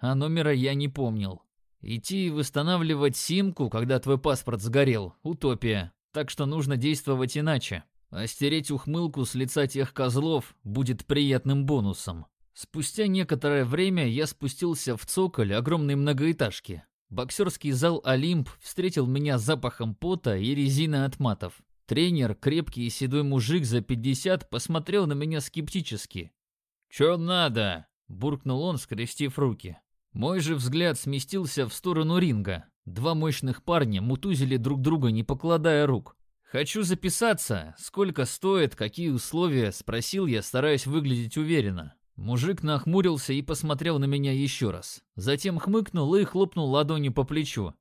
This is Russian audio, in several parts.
а номера я не помнил. Идти восстанавливать симку, когда твой паспорт сгорел – утопия. Так что нужно действовать иначе. А стереть ухмылку с лица тех козлов будет приятным бонусом. Спустя некоторое время я спустился в цоколь огромной многоэтажки. Боксерский зал «Олимп» встретил меня запахом пота и резины от матов. Тренер, крепкий и седой мужик за 50, посмотрел на меня скептически. «Чё надо?» – буркнул он, скрестив руки. Мой же взгляд сместился в сторону ринга. Два мощных парня мутузили друг друга, не покладая рук. «Хочу записаться. Сколько стоит, какие условия?» – спросил я, стараясь выглядеть уверенно. Мужик нахмурился и посмотрел на меня еще раз. Затем хмыкнул и хлопнул ладонью по плечу.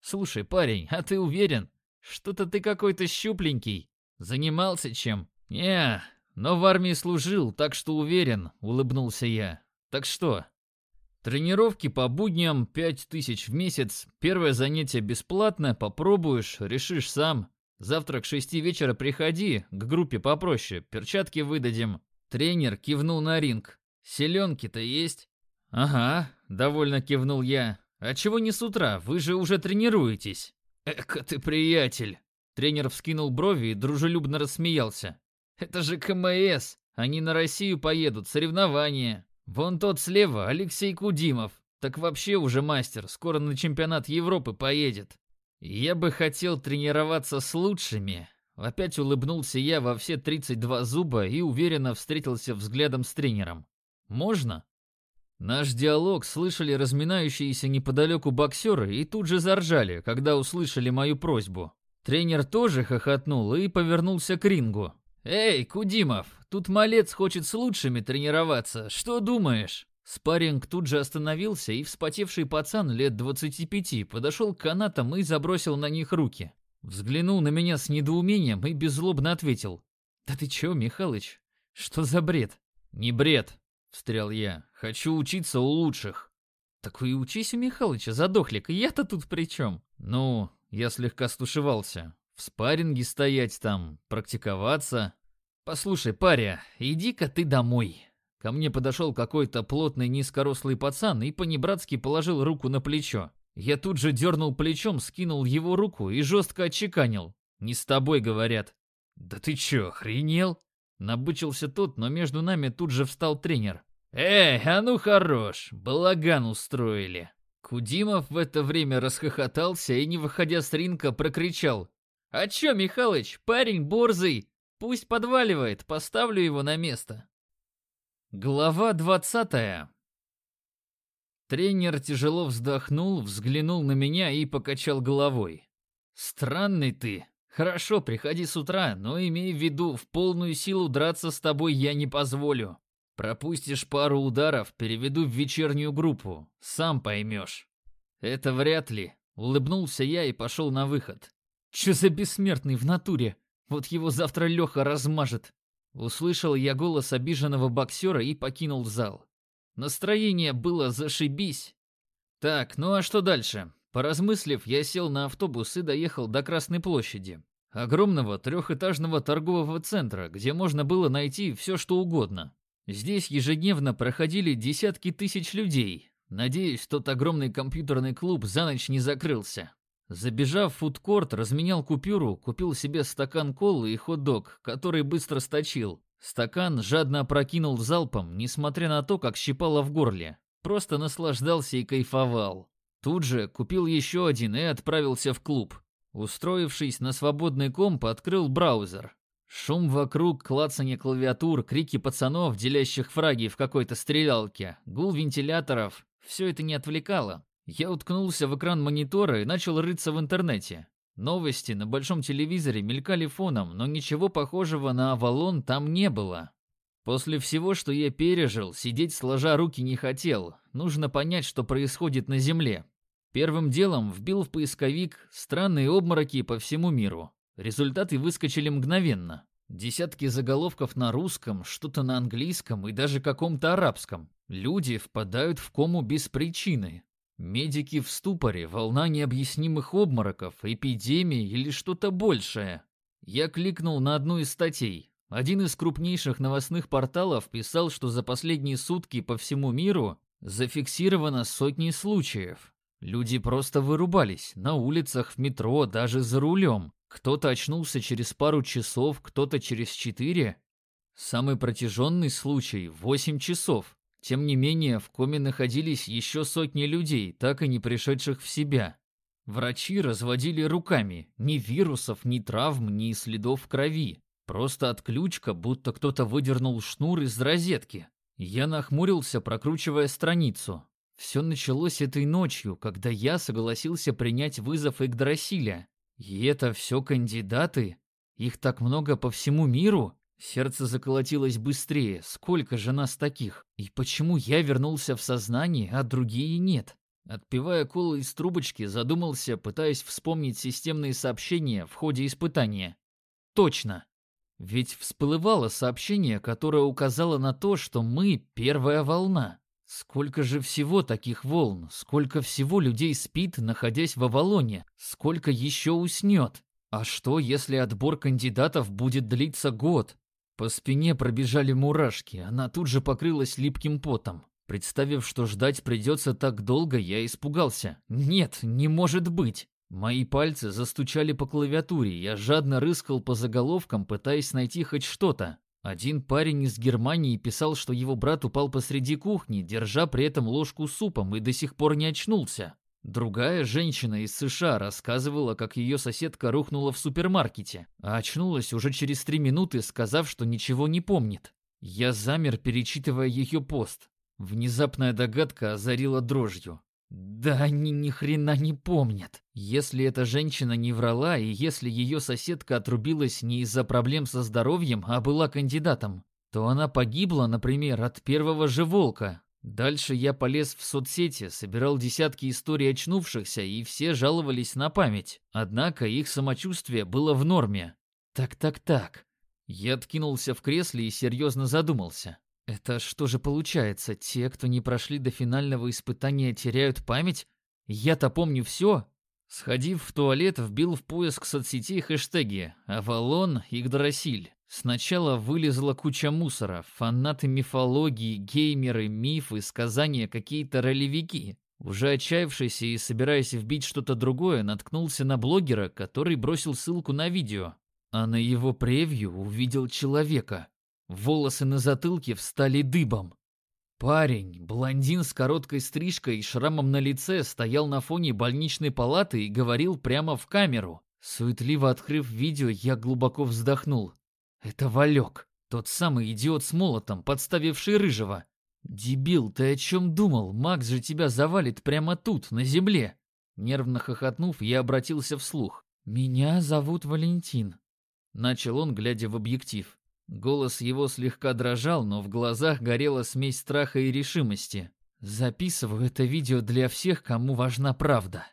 «Слушай, парень, а ты уверен? Что-то ты какой-то щупленький. Занимался чем?» «Не, но в армии служил, так что уверен», — улыбнулся я. «Так что?» «Тренировки по будням, пять тысяч в месяц. Первое занятие бесплатно, попробуешь, решишь сам. Завтра к шести вечера приходи, к группе попроще, перчатки выдадим». Тренер кивнул на ринг. Селенки-то есть? Ага, довольно кивнул я. А чего не с утра? Вы же уже тренируетесь. Эка ты приятель. Тренер вскинул брови и дружелюбно рассмеялся. Это же КМС. Они на Россию поедут, соревнования. Вон тот слева, Алексей Кудимов. Так вообще уже мастер, скоро на чемпионат Европы поедет. Я бы хотел тренироваться с лучшими. Опять улыбнулся я во все 32 зуба и уверенно встретился взглядом с тренером. Можно?» Наш диалог слышали разминающиеся неподалеку боксеры и тут же заржали, когда услышали мою просьбу. Тренер тоже хохотнул и повернулся к рингу. «Эй, Кудимов, тут малец хочет с лучшими тренироваться, что думаешь?» Спарринг тут же остановился, и вспотевший пацан лет 25 подошел к канатам и забросил на них руки. Взглянул на меня с недоумением и беззлобно ответил. «Да ты чё, Михалыч? Что за бред?» «Не бред встрял я. «Хочу учиться у лучших». «Так и учись у Михалыча, задохлик, я-то тут при чем?» «Ну, я слегка стушевался. В спарринге стоять там, практиковаться». «Послушай, паря, иди-ка ты домой». Ко мне подошел какой-то плотный низкорослый пацан и понебратски положил руку на плечо. Я тут же дернул плечом, скинул его руку и жестко отчеканил. «Не с тобой, говорят». «Да ты чё, охренел?» Набычился тот, но между нами тут же встал тренер. «Эй, а ну хорош, балаган устроили!» Кудимов в это время расхохотался и, не выходя с ринка, прокричал. «А чё, Михалыч, парень борзый, пусть подваливает, поставлю его на место». Глава двадцатая Тренер тяжело вздохнул, взглянул на меня и покачал головой. «Странный ты. Хорошо, приходи с утра, но имей в виду, в полную силу драться с тобой я не позволю. Пропустишь пару ударов, переведу в вечернюю группу. Сам поймешь. Это вряд ли. Улыбнулся я и пошел на выход. Че за бессмертный в натуре? Вот его завтра Леха размажет. Услышал я голос обиженного боксера и покинул зал. Настроение было зашибись. Так, ну а что дальше? Поразмыслив, я сел на автобус и доехал до Красной площади. Огромного трехэтажного торгового центра, где можно было найти все, что угодно. Здесь ежедневно проходили десятки тысяч людей. Надеюсь, тот огромный компьютерный клуб за ночь не закрылся. Забежав в фудкорт, разменял купюру, купил себе стакан колы и хот-дог, который быстро сточил. Стакан жадно опрокинул залпом, несмотря на то, как щипало в горле. Просто наслаждался и кайфовал. Тут же купил еще один и отправился в клуб. Устроившись на свободный комп, открыл браузер. Шум вокруг, клацанье клавиатур, крики пацанов, делящих фраги в какой-то стрелялке, гул вентиляторов — все это не отвлекало. Я уткнулся в экран монитора и начал рыться в интернете. Новости на большом телевизоре мелькали фоном, но ничего похожего на Авалон там не было. После всего, что я пережил, сидеть сложа руки не хотел. Нужно понять, что происходит на Земле. Первым делом вбил в поисковик «Странные обмороки по всему миру». Результаты выскочили мгновенно. Десятки заголовков на русском, что-то на английском и даже каком-то арабском. Люди впадают в кому без причины. Медики в ступоре, волна необъяснимых обмороков, эпидемия или что-то большее. Я кликнул на одну из статей. Один из крупнейших новостных порталов писал, что за последние сутки по всему миру Зафиксировано сотни случаев. Люди просто вырубались на улицах, в метро, даже за рулем. Кто-то очнулся через пару часов, кто-то через четыре. Самый протяженный случай – восемь часов. Тем не менее, в коме находились еще сотни людей, так и не пришедших в себя. Врачи разводили руками. Ни вирусов, ни травм, ни следов крови. Просто отключка, будто кто-то выдернул шнур из розетки. Я нахмурился, прокручивая страницу. Все началось этой ночью, когда я согласился принять вызов Игдрасиля. И это все кандидаты? Их так много по всему миру? Сердце заколотилось быстрее. Сколько же нас таких? И почему я вернулся в сознание, а другие нет? Отпивая колу из трубочки, задумался, пытаясь вспомнить системные сообщения в ходе испытания. Точно. Ведь всплывало сообщение, которое указало на то, что мы — первая волна. Сколько же всего таких волн, сколько всего людей спит, находясь в Авалоне, сколько еще уснет. А что, если отбор кандидатов будет длиться год? По спине пробежали мурашки, она тут же покрылась липким потом. Представив, что ждать придется так долго, я испугался. Нет, не может быть. Мои пальцы застучали по клавиатуре, я жадно рыскал по заголовкам, пытаясь найти хоть что-то. Один парень из Германии писал, что его брат упал посреди кухни, держа при этом ложку с супом и до сих пор не очнулся. Другая женщина из США рассказывала, как ее соседка рухнула в супермаркете, а очнулась уже через три минуты, сказав, что ничего не помнит. Я замер, перечитывая ее пост. Внезапная догадка озарила дрожью. Да они ни хрена не помнят. Если эта женщина не врала, и если ее соседка отрубилась не из-за проблем со здоровьем, а была кандидатом, то она погибла, например, от первого же волка. Дальше я полез в соцсети, собирал десятки историй очнувшихся, и все жаловались на память. Однако их самочувствие было в норме. Так-так-так. Я откинулся в кресле и серьезно задумался. Это что же получается, те, кто не прошли до финального испытания, теряют память? Я-то помню все. Сходив в туалет, вбил в поиск соцсетей хэштеги «Авалон» «Игдрасиль». Сначала вылезла куча мусора, фанаты мифологии, геймеры, мифы, сказания, какие-то ролевики. Уже отчаявшийся и собираясь вбить что-то другое, наткнулся на блогера, который бросил ссылку на видео. А на его превью увидел человека. Волосы на затылке встали дыбом. Парень, блондин с короткой стрижкой и шрамом на лице, стоял на фоне больничной палаты и говорил прямо в камеру. Суетливо открыв видео, я глубоко вздохнул. Это Валек, тот самый идиот с молотом, подставивший Рыжего. Дебил, ты о чем думал? Макс же тебя завалит прямо тут, на земле. Нервно хохотнув, я обратился вслух. «Меня зовут Валентин», — начал он, глядя в объектив. Голос его слегка дрожал, но в глазах горела смесь страха и решимости. Записываю это видео для всех, кому важна правда.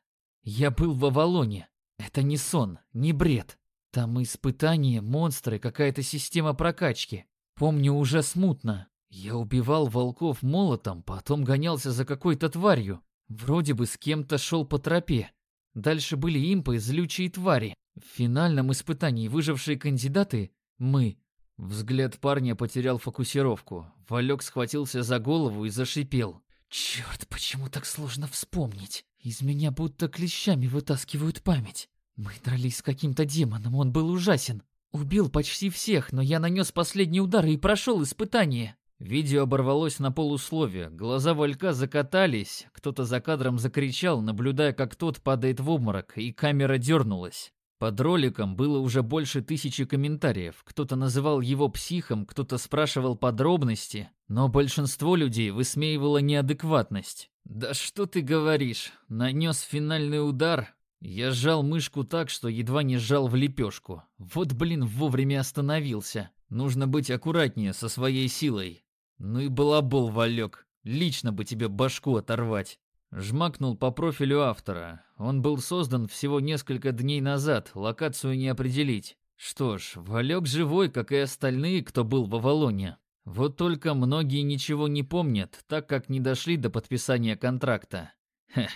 Я был в Авалоне. Это не сон, не бред. Там испытания, монстры, какая-то система прокачки. Помню уже смутно. Я убивал волков молотом, потом гонялся за какой-то тварью. Вроде бы с кем-то шел по тропе. Дальше были импы, злючие твари. В финальном испытании выжившие кандидаты — мы. Взгляд парня потерял фокусировку. Валек схватился за голову и зашипел. «Черт, почему так сложно вспомнить? Из меня будто клещами вытаскивают память. Мы дрались с каким-то демоном, он был ужасен. Убил почти всех, но я нанес последний удар и прошел испытание». Видео оборвалось на полусловие, глаза Валька закатались, кто-то за кадром закричал, наблюдая, как тот падает в обморок, и камера дернулась. Под роликом было уже больше тысячи комментариев. Кто-то называл его психом, кто-то спрашивал подробности, но большинство людей высмеивало неадекватность. «Да что ты говоришь? Нанес финальный удар?» Я сжал мышку так, что едва не сжал в лепешку. Вот, блин, вовремя остановился. Нужно быть аккуратнее со своей силой. Ну и балабол, Валек. Лично бы тебе башку оторвать. Жмакнул по профилю автора. Он был создан всего несколько дней назад, локацию не определить. Что ж, Валек живой, как и остальные, кто был в Авалоне. Вот только многие ничего не помнят, так как не дошли до подписания контракта. Хе,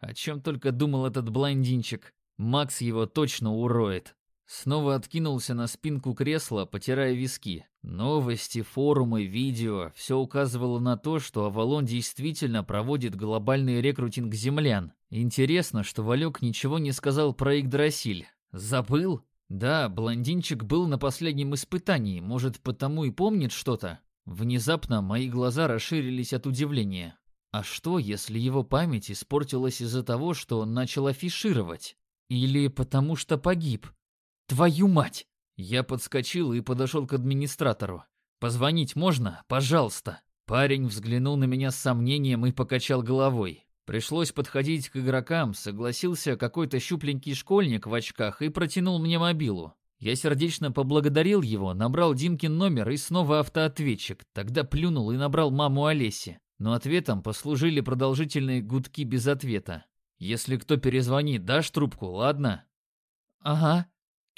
о чем только думал этот блондинчик. Макс его точно уроет. Снова откинулся на спинку кресла, потирая виски. Новости, форумы, видео – все указывало на то, что Авалон действительно проводит глобальный рекрутинг землян. Интересно, что Валек ничего не сказал про Игдрасиль. Забыл? Да, блондинчик был на последнем испытании, может, потому и помнит что-то? Внезапно мои глаза расширились от удивления. А что, если его память испортилась из-за того, что он начал афишировать? Или потому что погиб? Твою мать! Я подскочил и подошел к администратору. «Позвонить можно? Пожалуйста!» Парень взглянул на меня с сомнением и покачал головой. Пришлось подходить к игрокам, согласился какой-то щупленький школьник в очках и протянул мне мобилу. Я сердечно поблагодарил его, набрал Димкин номер и снова автоответчик, тогда плюнул и набрал маму Олеси. Но ответом послужили продолжительные гудки без ответа. «Если кто перезвонит, дашь трубку, ладно?» «Ага»,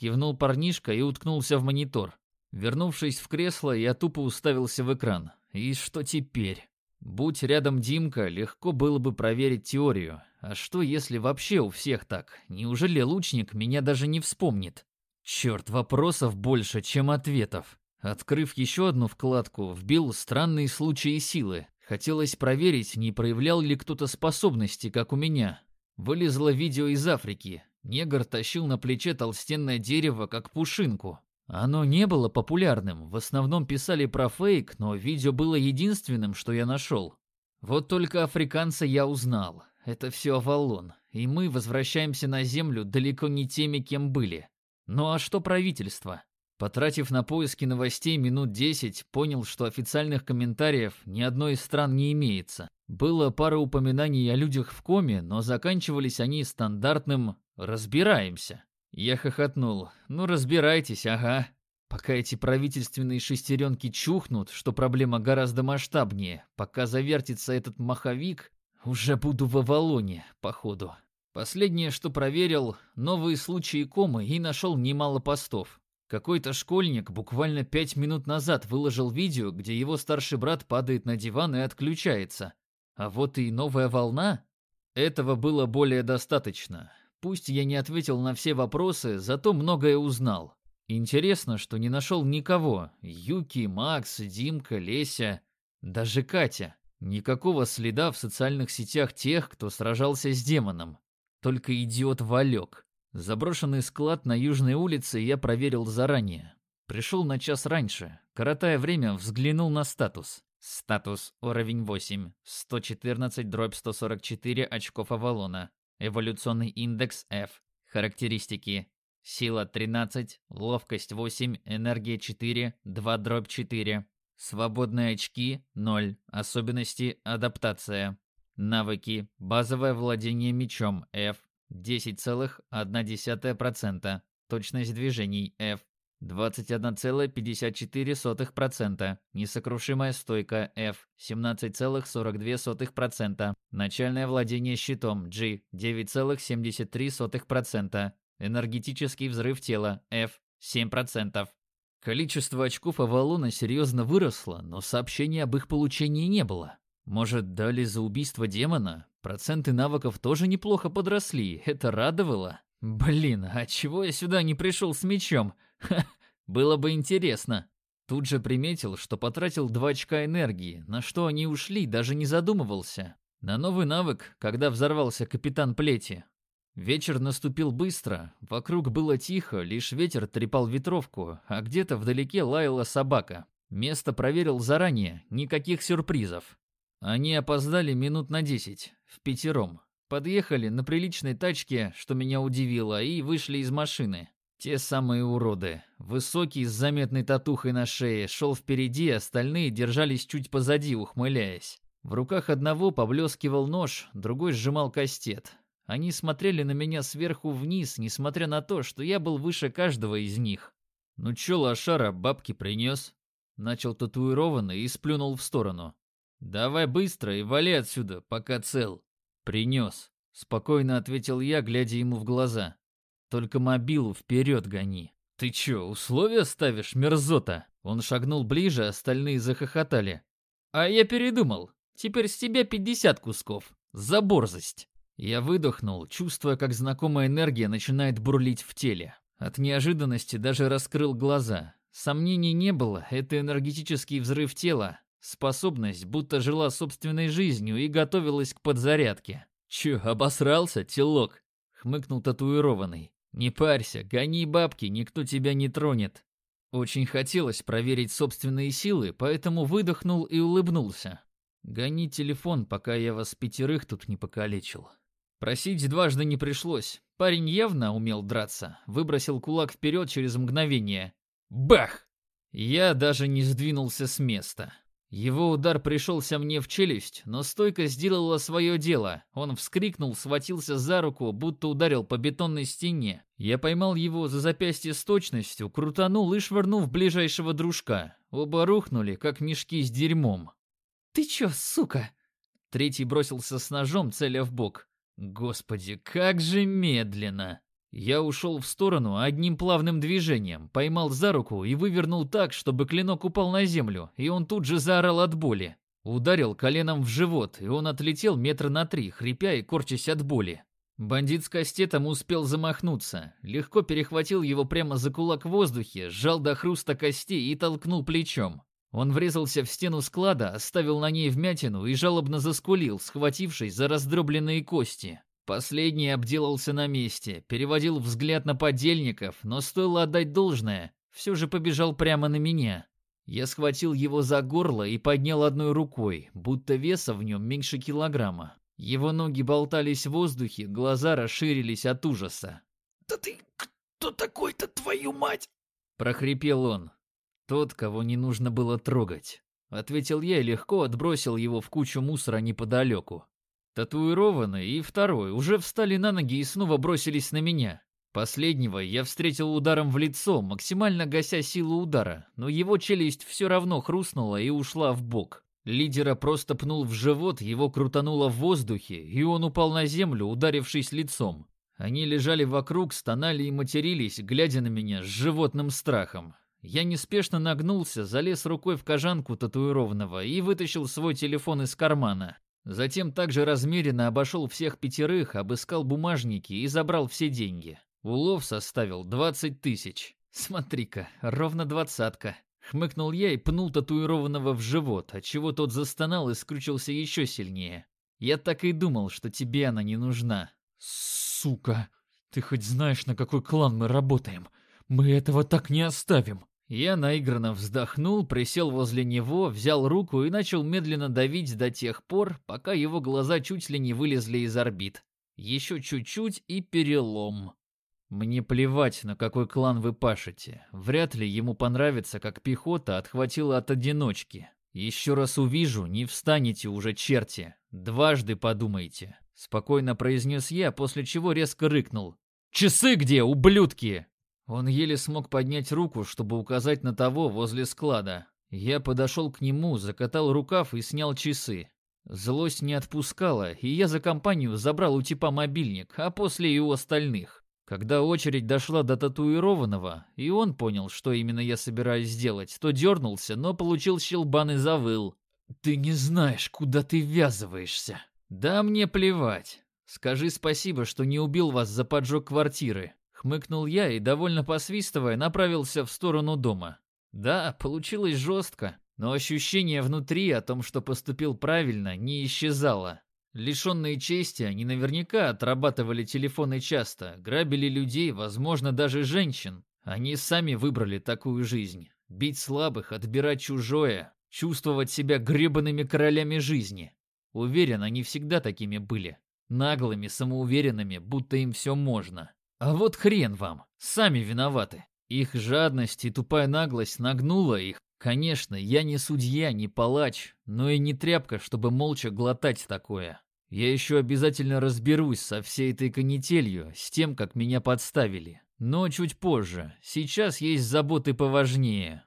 Кивнул парнишка и уткнулся в монитор. Вернувшись в кресло, я тупо уставился в экран. И что теперь? Будь рядом Димка, легко было бы проверить теорию. А что, если вообще у всех так? Неужели лучник меня даже не вспомнит? Черт, вопросов больше, чем ответов. Открыв еще одну вкладку, вбил странные случаи силы. Хотелось проверить, не проявлял ли кто-то способности, как у меня. Вылезло видео из Африки. Негр тащил на плече толстенное дерево, как пушинку. Оно не было популярным, в основном писали про фейк, но видео было единственным, что я нашел. Вот только африканца я узнал. Это все Авалон, и мы возвращаемся на Землю далеко не теми, кем были. Ну а что правительство? Потратив на поиски новостей минут 10, понял, что официальных комментариев ни одной из стран не имеется. Было пара упоминаний о людях в коме, но заканчивались они стандартным «разбираемся». Я хохотнул. «Ну, разбирайтесь, ага». Пока эти правительственные шестеренки чухнут, что проблема гораздо масштабнее, пока завертится этот маховик, уже буду в Авалоне, походу. Последнее, что проверил, новые случаи комы и нашел немало постов. Какой-то школьник буквально пять минут назад выложил видео, где его старший брат падает на диван и отключается. А вот и новая волна. Этого было более достаточно. Пусть я не ответил на все вопросы, зато многое узнал. Интересно, что не нашел никого. Юки, Макс, Димка, Леся, даже Катя. Никакого следа в социальных сетях тех, кто сражался с демоном. Только идиот Валек. Заброшенный склад на Южной улице я проверил заранее. Пришел на час раньше. Коротая время, взглянул на статус. Статус уровень 8. 114 дробь 144 очков Авалона. Эволюционный индекс F. Характеристики. Сила 13, ловкость 8, энергия 4, 2 дробь 4. Свободные очки 0. Особенности адаптация. Навыки. Базовое владение мечом F. 10,1%. Точность движений F. 21,54%. Несокрушимая стойка F 17,42%. Начальное владение щитом G 9,73%. Энергетический взрыв тела F 7%. Количество очков Авалона серьезно выросло, но сообщений об их получении не было. Может, дали за убийство демона? Проценты навыков тоже неплохо подросли, это радовало. Блин, а чего я сюда не пришел с мечом? Ха, было бы интересно. Тут же приметил, что потратил два очка энергии, на что они ушли, даже не задумывался. На новый навык, когда взорвался капитан Плети. Вечер наступил быстро, вокруг было тихо, лишь ветер трепал ветровку, а где-то вдалеке лаяла собака. Место проверил заранее, никаких сюрпризов. Они опоздали минут на десять, в пятером. Подъехали на приличной тачке, что меня удивило, и вышли из машины. Те самые уроды. Высокий с заметной татухой на шее шел впереди, остальные держались чуть позади, ухмыляясь. В руках одного поблескивал нож, другой сжимал кастет. Они смотрели на меня сверху вниз, несмотря на то, что я был выше каждого из них. «Ну чё, лошара, бабки принес?» Начал татуированный и сплюнул в сторону. «Давай быстро и вали отсюда, пока цел». «Принес», — спокойно ответил я, глядя ему в глаза. «Только мобилу вперед гони». «Ты чё, условия ставишь, мерзота?» Он шагнул ближе, остальные захохотали. «А я передумал. Теперь с тебя пятьдесят кусков. За борзость». Я выдохнул, чувствуя, как знакомая энергия начинает бурлить в теле. От неожиданности даже раскрыл глаза. Сомнений не было, это энергетический взрыв тела. Способность будто жила собственной жизнью и готовилась к подзарядке. «Чё, обосрался, телок?» — хмыкнул татуированный. «Не парься, гони бабки, никто тебя не тронет». Очень хотелось проверить собственные силы, поэтому выдохнул и улыбнулся. «Гони телефон, пока я вас пятерых тут не покалечил». Просить дважды не пришлось. Парень явно умел драться. Выбросил кулак вперед через мгновение. Бах! Я даже не сдвинулся с места. Его удар пришелся мне в челюсть, но стойка сделала свое дело. Он вскрикнул, схватился за руку, будто ударил по бетонной стене. Я поймал его за запястье с точностью, крутанул и швырнул в ближайшего дружка. Оба рухнули, как мешки с дерьмом. «Ты чё, сука?» Третий бросился с ножом, целя в бок. Господи, как же медленно! Я ушел в сторону одним плавным движением, поймал за руку и вывернул так, чтобы клинок упал на землю, и он тут же заорал от боли. Ударил коленом в живот, и он отлетел метра на три, хрипя и корчась от боли. Бандит с кастетом успел замахнуться, легко перехватил его прямо за кулак в воздухе, сжал до хруста костей и толкнул плечом. Он врезался в стену склада, оставил на ней вмятину и жалобно заскулил, схватившись за раздробленные кости. Последний обделался на месте, переводил взгляд на подельников, но стоило отдать должное, все же побежал прямо на меня. Я схватил его за горло и поднял одной рукой, будто веса в нем меньше килограмма. Его ноги болтались в воздухе, глаза расширились от ужаса. «Да ты кто такой-то, твою мать?» – прохрипел он. «Тот, кого не нужно было трогать», — ответил я и легко отбросил его в кучу мусора неподалеку. Татуированный и второй уже встали на ноги и снова бросились на меня. Последнего я встретил ударом в лицо, максимально гася силу удара, но его челюсть все равно хрустнула и ушла в бок. Лидера просто пнул в живот, его крутануло в воздухе, и он упал на землю, ударившись лицом. Они лежали вокруг, стонали и матерились, глядя на меня с животным страхом. Я неспешно нагнулся, залез рукой в кожанку татуированного и вытащил свой телефон из кармана. Затем также размеренно обошел всех пятерых, обыскал бумажники и забрал все деньги. Улов составил 20 тысяч. Смотри-ка, ровно двадцатка. Хмыкнул я и пнул татуированного в живот, отчего тот застонал и скрючился еще сильнее. Я так и думал, что тебе она не нужна. Сука, ты хоть знаешь, на какой клан мы работаем? Мы этого так не оставим. Я наигранно вздохнул, присел возле него, взял руку и начал медленно давить до тех пор, пока его глаза чуть ли не вылезли из орбит. Еще чуть-чуть и перелом. Мне плевать, на какой клан вы пашете. Вряд ли ему понравится, как пехота отхватила от одиночки. Еще раз увижу, не встанете уже, черти. Дважды подумайте. Спокойно произнес я, после чего резко рыкнул. «Часы где, ублюдки?» Он еле смог поднять руку, чтобы указать на того возле склада. Я подошел к нему, закатал рукав и снял часы. Злость не отпускала, и я за компанию забрал у типа мобильник, а после и у остальных. Когда очередь дошла до татуированного, и он понял, что именно я собираюсь сделать, то дернулся, но получил щелбан и завыл. «Ты не знаешь, куда ты ввязываешься». «Да мне плевать. Скажи спасибо, что не убил вас за поджог квартиры. Хмыкнул я и, довольно посвистывая, направился в сторону дома. Да, получилось жестко, но ощущение внутри о том, что поступил правильно, не исчезало. Лишенные чести, они наверняка отрабатывали телефоны часто, грабили людей, возможно, даже женщин. Они сами выбрали такую жизнь. Бить слабых, отбирать чужое, чувствовать себя гребаными королями жизни. Уверен, они всегда такими были. Наглыми, самоуверенными, будто им все можно. А вот хрен вам, сами виноваты. Их жадность и тупая наглость нагнула их. Конечно, я не судья, не палач, но и не тряпка, чтобы молча глотать такое. Я еще обязательно разберусь со всей этой канителью, с тем, как меня подставили. Но чуть позже. Сейчас есть заботы поважнее.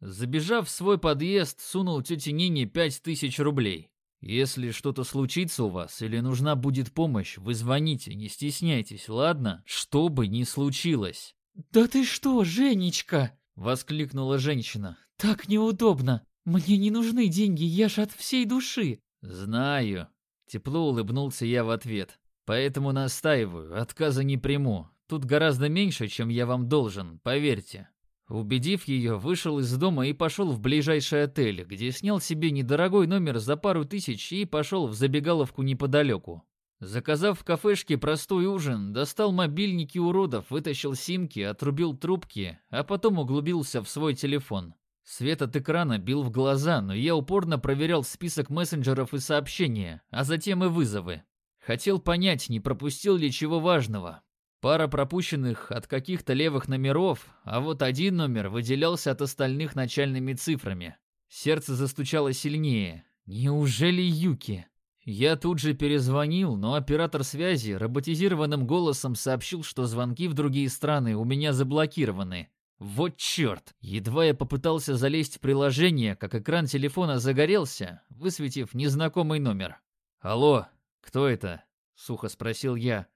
Забежав в свой подъезд, сунул тете Нине пять тысяч рублей. Если что-то случится у вас или нужна будет помощь, вы звоните, не стесняйтесь, ладно? Что бы ни случилось. «Да ты что, Женечка!» — воскликнула женщина. «Так неудобно! Мне не нужны деньги, я ж от всей души!» «Знаю!» — тепло улыбнулся я в ответ. «Поэтому настаиваю, отказа не приму. Тут гораздо меньше, чем я вам должен, поверьте. Убедив ее, вышел из дома и пошел в ближайший отель, где снял себе недорогой номер за пару тысяч и пошел в забегаловку неподалеку. Заказав в кафешке простой ужин, достал мобильники уродов, вытащил симки, отрубил трубки, а потом углубился в свой телефон. Свет от экрана бил в глаза, но я упорно проверял список мессенджеров и сообщения, а затем и вызовы. Хотел понять, не пропустил ли чего важного. Пара пропущенных от каких-то левых номеров, а вот один номер выделялся от остальных начальными цифрами. Сердце застучало сильнее. Неужели Юки? Я тут же перезвонил, но оператор связи роботизированным голосом сообщил, что звонки в другие страны у меня заблокированы. Вот черт! Едва я попытался залезть в приложение, как экран телефона загорелся, высветив незнакомый номер. «Алло, кто это?» — сухо спросил я.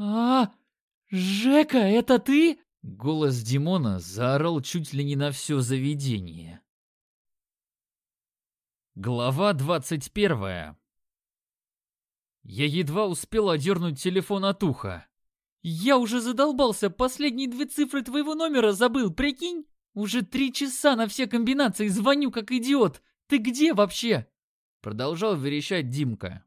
«А, Жека, это ты?» Голос Димона заорал чуть ли не на все заведение. Глава двадцать первая. Я едва успел одернуть телефон от уха. «Я уже задолбался, последние две цифры твоего номера забыл, прикинь? Уже три часа на все комбинации звоню, как идиот. Ты где вообще?» Продолжал верещать Димка.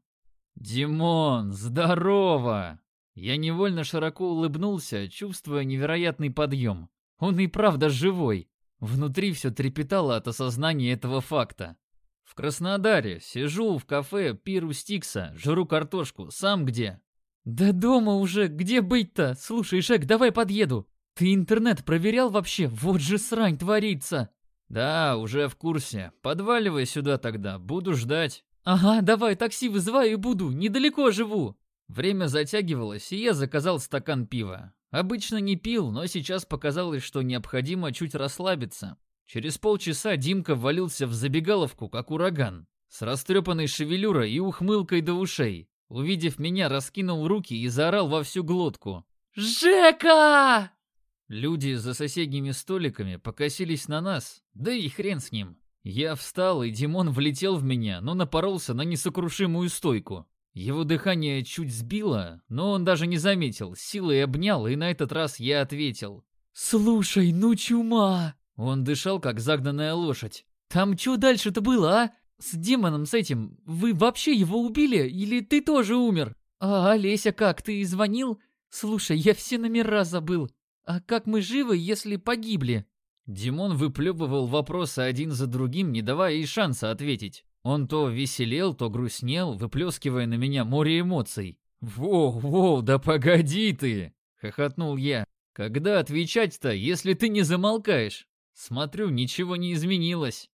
«Димон, здорово!» Я невольно широко улыбнулся, чувствуя невероятный подъем. Он и правда живой. Внутри все трепетало от осознания этого факта. В Краснодаре сижу в кафе Пиру Стикса, жру картошку. Сам где? Да дома уже, где быть-то? Слушай, Шек, давай подъеду. Ты интернет проверял вообще? Вот же срань творится. Да, уже в курсе. Подваливай сюда тогда, буду ждать. Ага, давай такси вызываю и буду, недалеко живу. Время затягивалось, и я заказал стакан пива. Обычно не пил, но сейчас показалось, что необходимо чуть расслабиться. Через полчаса Димка ввалился в забегаловку, как ураган, с растрепанной шевелюрой и ухмылкой до ушей. Увидев меня, раскинул руки и заорал во всю глотку. «Жека!» Люди за соседними столиками покосились на нас, да и хрен с ним. Я встал, и Димон влетел в меня, но напоролся на несокрушимую стойку. Его дыхание чуть сбило, но он даже не заметил, силой обнял, и на этот раз я ответил. «Слушай, ну чума!» Он дышал, как загнанная лошадь. «Там что дальше-то было, а? С демоном с этим, вы вообще его убили, или ты тоже умер? А Олеся как, ты звонил? Слушай, я все номера забыл. А как мы живы, если погибли?» Димон выплевывал вопросы один за другим, не давая ей шанса ответить. Он то веселел, то грустнел, выплескивая на меня море эмоций. «Воу, воу, да погоди ты!» — хохотнул я. «Когда отвечать-то, если ты не замолкаешь? Смотрю, ничего не изменилось.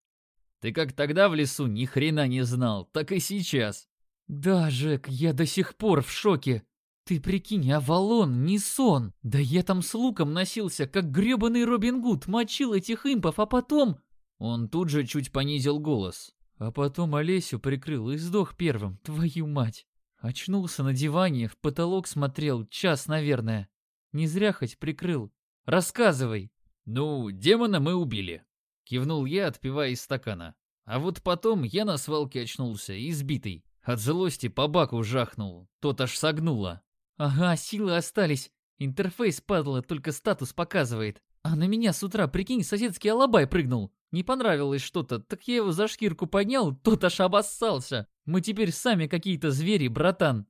Ты как тогда в лесу ни хрена не знал, так и сейчас». «Да, Жек, я до сих пор в шоке. Ты прикинь, Авалон, не сон. Да я там с луком носился, как грёбаный Робин Гуд, мочил этих импов, а потом...» Он тут же чуть понизил голос. А потом Олесю прикрыл и сдох первым, твою мать. Очнулся на диване, в потолок смотрел, час, наверное. Не зря хоть прикрыл. Рассказывай. Ну, демона мы убили. Кивнул я, отпивая из стакана. А вот потом я на свалке очнулся, избитый. От злости по баку жахнул, тот аж согнуло. Ага, силы остались. Интерфейс падла, только статус показывает. А на меня с утра, прикинь, соседский алабай прыгнул. Не понравилось что-то, так я его за шкирку поднял, тот аж обоссался. Мы теперь сами какие-то звери, братан.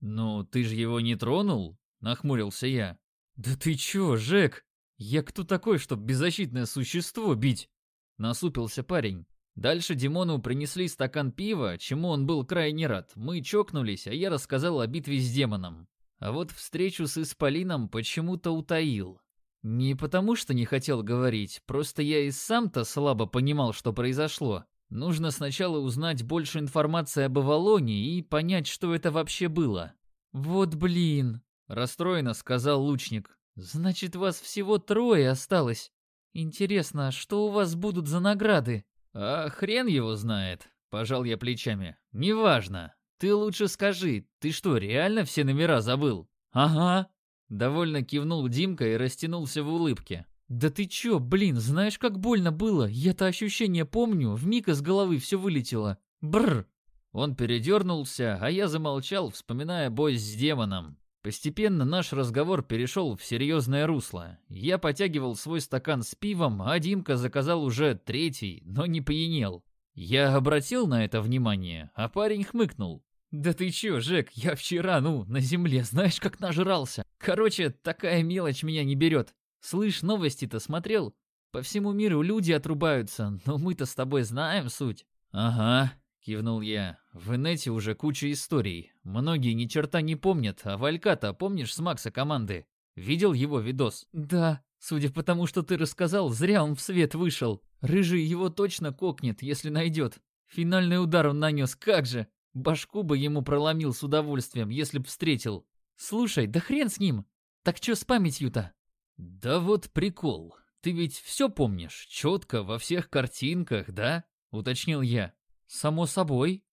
Ну, ты же его не тронул? Нахмурился я. Да ты чё, Жек? Я кто такой, чтоб беззащитное существо бить? Насупился парень. Дальше Димону принесли стакан пива, чему он был крайне рад. Мы чокнулись, а я рассказал о битве с демоном. А вот встречу с Исполином почему-то утаил. Не потому, что не хотел говорить, просто я и сам-то слабо понимал, что произошло. Нужно сначала узнать больше информации об Авалоне и понять, что это вообще было. «Вот блин», — расстроенно сказал лучник. «Значит, вас всего трое осталось. Интересно, что у вас будут за награды?» «А хрен его знает», — пожал я плечами. «Неважно. Ты лучше скажи, ты что, реально все номера забыл?» «Ага», Довольно кивнул Димка и растянулся в улыбке. «Да ты чё, блин, знаешь, как больно было? Я-то ощущение помню, вмиг из головы все вылетело. Бррр!» Он передернулся, а я замолчал, вспоминая бой с демоном. Постепенно наш разговор перешел в серьезное русло. Я потягивал свой стакан с пивом, а Димка заказал уже третий, но не пьянел. Я обратил на это внимание, а парень хмыкнул. «Да ты чё, Жек, я вчера, ну, на земле, знаешь, как нажрался. Короче, такая мелочь меня не берет. Слышь, новости-то смотрел? По всему миру люди отрубаются, но мы-то с тобой знаем суть». «Ага», — кивнул я. «В инете уже куча историй. Многие ни черта не помнят, а Валька-то помнишь с Макса команды? Видел его видос?» «Да, судя по тому, что ты рассказал, зря он в свет вышел. Рыжий его точно кокнет, если найдет. Финальный удар он нанес, как же!» Башку бы ему проломил с удовольствием, если б встретил. Слушай, да хрен с ним. Так что с памятью-то? Да вот прикол. Ты ведь все помнишь, четко, во всех картинках, да? Уточнил я. Само собой.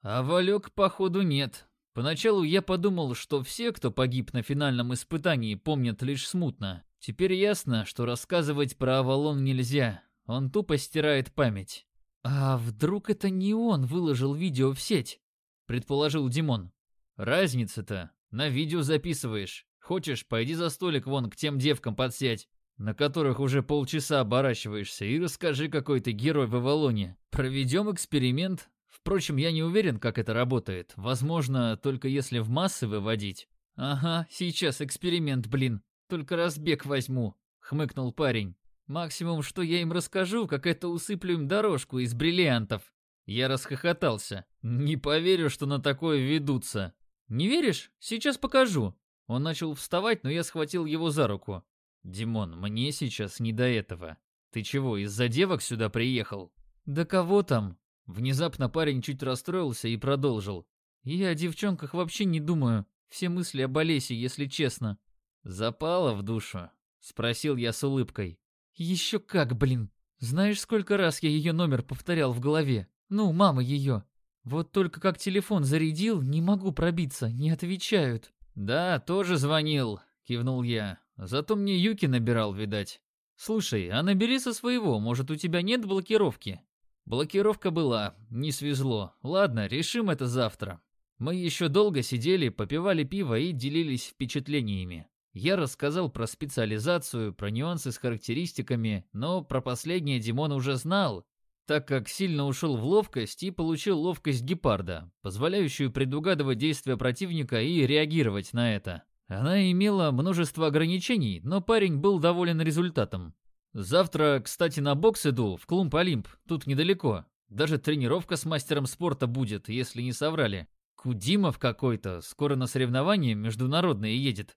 А Валек, походу, нет. Поначалу я подумал, что все, кто погиб на финальном испытании, помнят лишь смутно. Теперь ясно, что рассказывать про Авалон нельзя. Он тупо стирает память. «А вдруг это не он выложил видео в сеть?» — предположил Димон. «Разница-то. На видео записываешь. Хочешь, пойди за столик вон к тем девкам подсядь, на которых уже полчаса оборачиваешься, и расскажи, какой ты герой в Авалоне. Проведем эксперимент. Впрочем, я не уверен, как это работает. Возможно, только если в массы выводить». «Ага, сейчас эксперимент, блин. Только разбег возьму», — хмыкнул парень. Максимум, что я им расскажу, как это усыплю им дорожку из бриллиантов. Я расхохотался. Не поверю, что на такое ведутся. Не веришь? Сейчас покажу. Он начал вставать, но я схватил его за руку. Димон, мне сейчас не до этого. Ты чего, из-за девок сюда приехал? Да кого там? Внезапно парень чуть расстроился и продолжил. Я о девчонках вообще не думаю. Все мысли об Олесе, если честно. Запало в душу? Спросил я с улыбкой. Еще как, блин. Знаешь, сколько раз я ее номер повторял в голове? Ну, мама ее. Вот только как телефон зарядил, не могу пробиться, не отвечают. Да, тоже звонил, кивнул я. Зато мне Юки набирал, видать. Слушай, а набери со своего, может, у тебя нет блокировки? Блокировка была, не свезло. Ладно, решим это завтра. Мы еще долго сидели, попивали пиво и делились впечатлениями. Я рассказал про специализацию, про нюансы с характеристиками, но про последнее Димон уже знал, так как сильно ушел в ловкость и получил ловкость гепарда, позволяющую предугадывать действия противника и реагировать на это. Она имела множество ограничений, но парень был доволен результатом. Завтра, кстати, на бокс иду, в клуб Олимп, тут недалеко. Даже тренировка с мастером спорта будет, если не соврали. Кудимов какой-то, скоро на соревнования международные едет.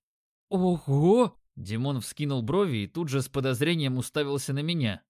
«Ого!» Димон вскинул брови и тут же с подозрением уставился на меня.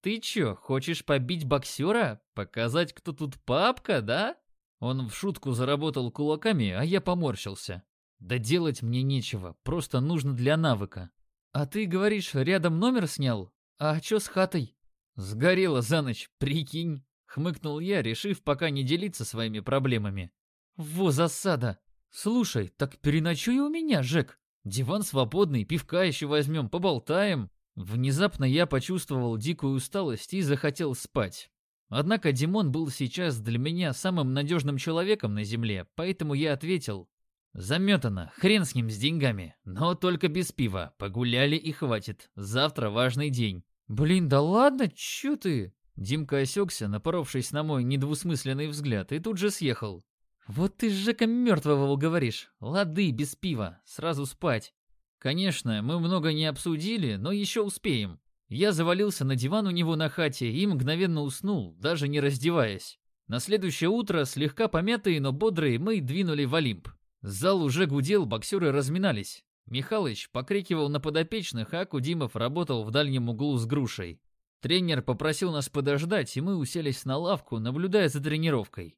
«Ты чё, хочешь побить боксера? Показать, кто тут папка, да?» Он в шутку заработал кулаками, а я поморщился. «Да делать мне нечего, просто нужно для навыка». «А ты, говоришь, рядом номер снял? А чё с хатой?» «Сгорела за ночь, прикинь!» — хмыкнул я, решив пока не делиться своими проблемами. «Во засада! Слушай, так переночуй у меня, Жек!» Диван свободный, пивка еще возьмем, поболтаем. Внезапно я почувствовал дикую усталость и захотел спать. Однако Димон был сейчас для меня самым надежным человеком на земле, поэтому я ответил. Заметано, хрен с ним с деньгами, но только без пива, погуляли и хватит, завтра важный день. Блин, да ладно, чё ты? Димка осекся, напоровшись на мой недвусмысленный взгляд, и тут же съехал. «Вот ты с Жеком мертвого говоришь. Лады, без пива. Сразу спать». «Конечно, мы много не обсудили, но еще успеем». Я завалился на диван у него на хате и мгновенно уснул, даже не раздеваясь. На следующее утро, слегка помятые, но бодрые, мы двинули в Олимп. Зал уже гудел, боксеры разминались. Михалыч покрикивал на подопечных, а Кудимов работал в дальнем углу с грушей. Тренер попросил нас подождать, и мы уселись на лавку, наблюдая за тренировкой.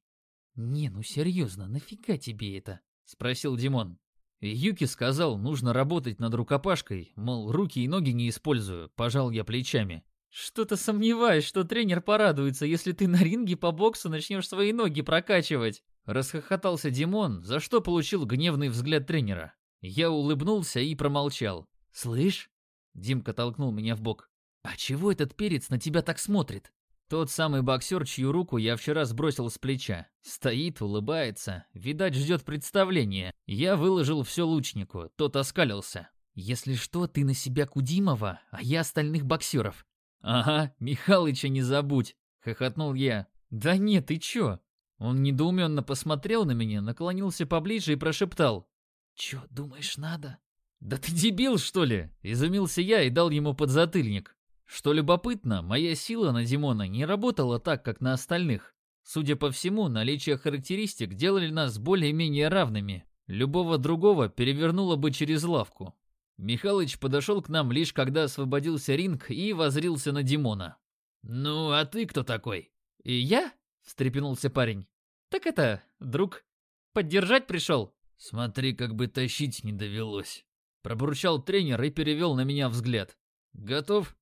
«Не, ну серьезно, нафига тебе это?» — спросил Димон. Юки сказал, нужно работать над рукопашкой, мол, руки и ноги не использую, пожал я плечами. «Что-то сомневаюсь, что тренер порадуется, если ты на ринге по боксу начнешь свои ноги прокачивать!» Расхохотался Димон, за что получил гневный взгляд тренера. Я улыбнулся и промолчал. «Слышь?» Димка толкнул меня в бок. «А чего этот перец на тебя так смотрит?» Тот самый боксер, чью руку я вчера сбросил с плеча. Стоит, улыбается. Видать, ждет представления. Я выложил все лучнику. Тот оскалился. «Если что, ты на себя Кудимова, а я остальных боксеров». «Ага, Михалыча не забудь», — хохотнул я. «Да нет, ты чё?» Он недоуменно посмотрел на меня, наклонился поближе и прошептал. «Чё, думаешь, надо?» «Да ты дебил, что ли?» – изумился я и дал ему подзатыльник. Что любопытно, моя сила на Димона не работала так, как на остальных. Судя по всему, наличие характеристик делали нас более-менее равными. Любого другого перевернуло бы через лавку. Михалыч подошел к нам лишь когда освободился ринг и возрился на Димона. «Ну, а ты кто такой?» «И я?» – встрепенулся парень. «Так это, друг, поддержать пришел?» «Смотри, как бы тащить не довелось». Пробурчал тренер и перевел на меня взгляд. «Готов?»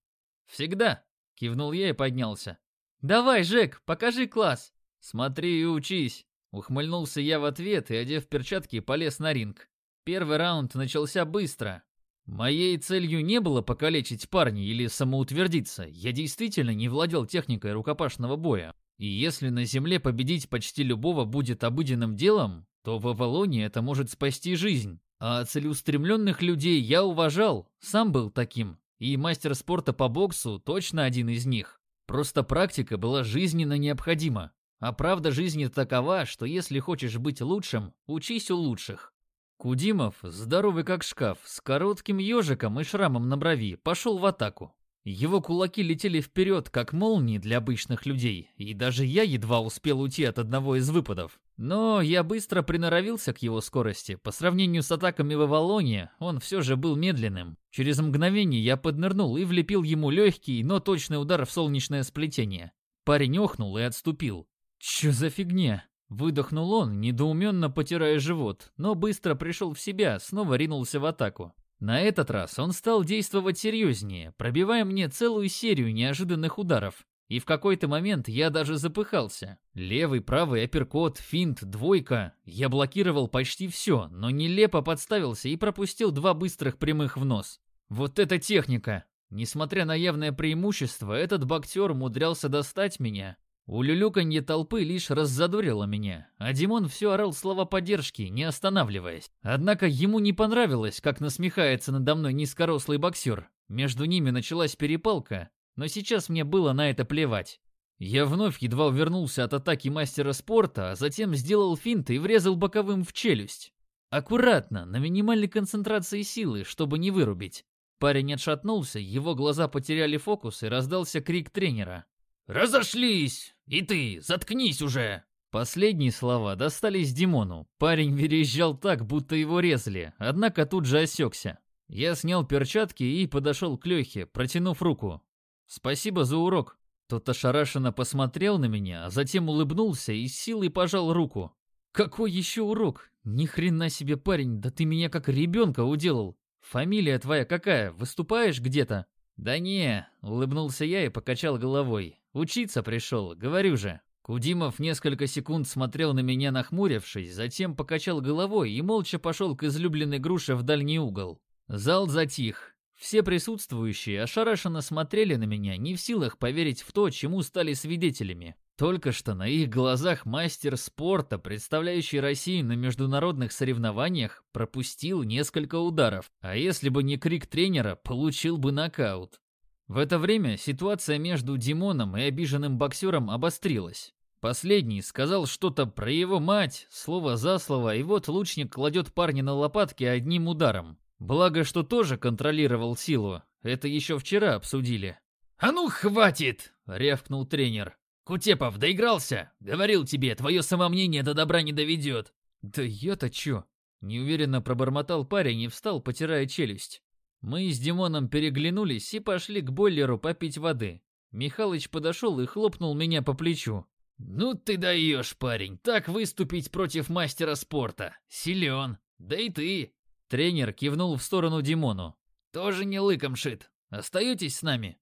«Всегда!» — кивнул я и поднялся. «Давай, Жек, покажи класс!» «Смотри и учись!» Ухмыльнулся я в ответ и, одев перчатки, полез на ринг. Первый раунд начался быстро. Моей целью не было покалечить парня или самоутвердиться. Я действительно не владел техникой рукопашного боя. И если на земле победить почти любого будет обыденным делом, то в Авалоне это может спасти жизнь. А целеустремленных людей я уважал, сам был таким. И мастер спорта по боксу точно один из них. Просто практика была жизненно необходима. А правда жизни такова, что если хочешь быть лучшим, учись у лучших. Кудимов, здоровый как шкаф, с коротким ежиком и шрамом на брови, пошел в атаку. Его кулаки летели вперед, как молнии для обычных людей, и даже я едва успел уйти от одного из выпадов. Но я быстро приноровился к его скорости. По сравнению с атаками в Авалоне, он все же был медленным. Через мгновение я поднырнул и влепил ему легкий, но точный удар в солнечное сплетение. Парень охнул и отступил. «Чё за фигня?» Выдохнул он, недоуменно потирая живот, но быстро пришел в себя, снова ринулся в атаку. На этот раз он стал действовать серьезнее, пробивая мне целую серию неожиданных ударов. И в какой-то момент я даже запыхался. Левый, правый, апперкот, финт, двойка. Я блокировал почти все, но нелепо подставился и пропустил два быстрых прямых в нос. Вот эта техника! Несмотря на явное преимущество, этот боксер умудрялся достать меня. Улюлюканье толпы лишь раззадорило меня, а Димон все орал слова поддержки, не останавливаясь. Однако ему не понравилось, как насмехается надо мной низкорослый боксер. Между ними началась перепалка, но сейчас мне было на это плевать. Я вновь едва увернулся от атаки мастера спорта, а затем сделал финт и врезал боковым в челюсть. Аккуратно, на минимальной концентрации силы, чтобы не вырубить. Парень отшатнулся, его глаза потеряли фокус и раздался крик тренера. «Разошлись! И ты, заткнись уже!» Последние слова достались Димону. Парень верещал так, будто его резали, однако тут же осекся. Я снял перчатки и подошел к Лехе, протянув руку. «Спасибо за урок». Тот ошарашенно посмотрел на меня, а затем улыбнулся и с силой пожал руку. «Какой еще урок? Ни хрена себе, парень, да ты меня как ребенка уделал. Фамилия твоя какая? Выступаешь где-то?» «Да не», — улыбнулся я и покачал головой. «Учиться пришел, говорю же». Кудимов несколько секунд смотрел на меня нахмурившись, затем покачал головой и молча пошел к излюбленной груше в дальний угол. Зал затих. Все присутствующие ошарашенно смотрели на меня, не в силах поверить в то, чему стали свидетелями. Только что на их глазах мастер спорта, представляющий Россию на международных соревнованиях, пропустил несколько ударов, а если бы не крик тренера, получил бы нокаут. В это время ситуация между Димоном и обиженным боксером обострилась. Последний сказал что-то про его мать, слово за слово, и вот лучник кладет парня на лопатки одним ударом. Благо, что тоже контролировал силу. Это еще вчера обсудили. «А ну, хватит!» — рявкнул тренер. «Кутепов, доигрался? Говорил тебе, твое самомнение до добра не доведет». «Да я-то чё?» Неуверенно пробормотал парень и встал, потирая челюсть. Мы с Димоном переглянулись и пошли к бойлеру попить воды. Михалыч подошел и хлопнул меня по плечу. «Ну ты даешь, парень, так выступить против мастера спорта. Силен. Да и ты». Тренер кивнул в сторону Димону. «Тоже не лыком шит. Остаетесь с нами?»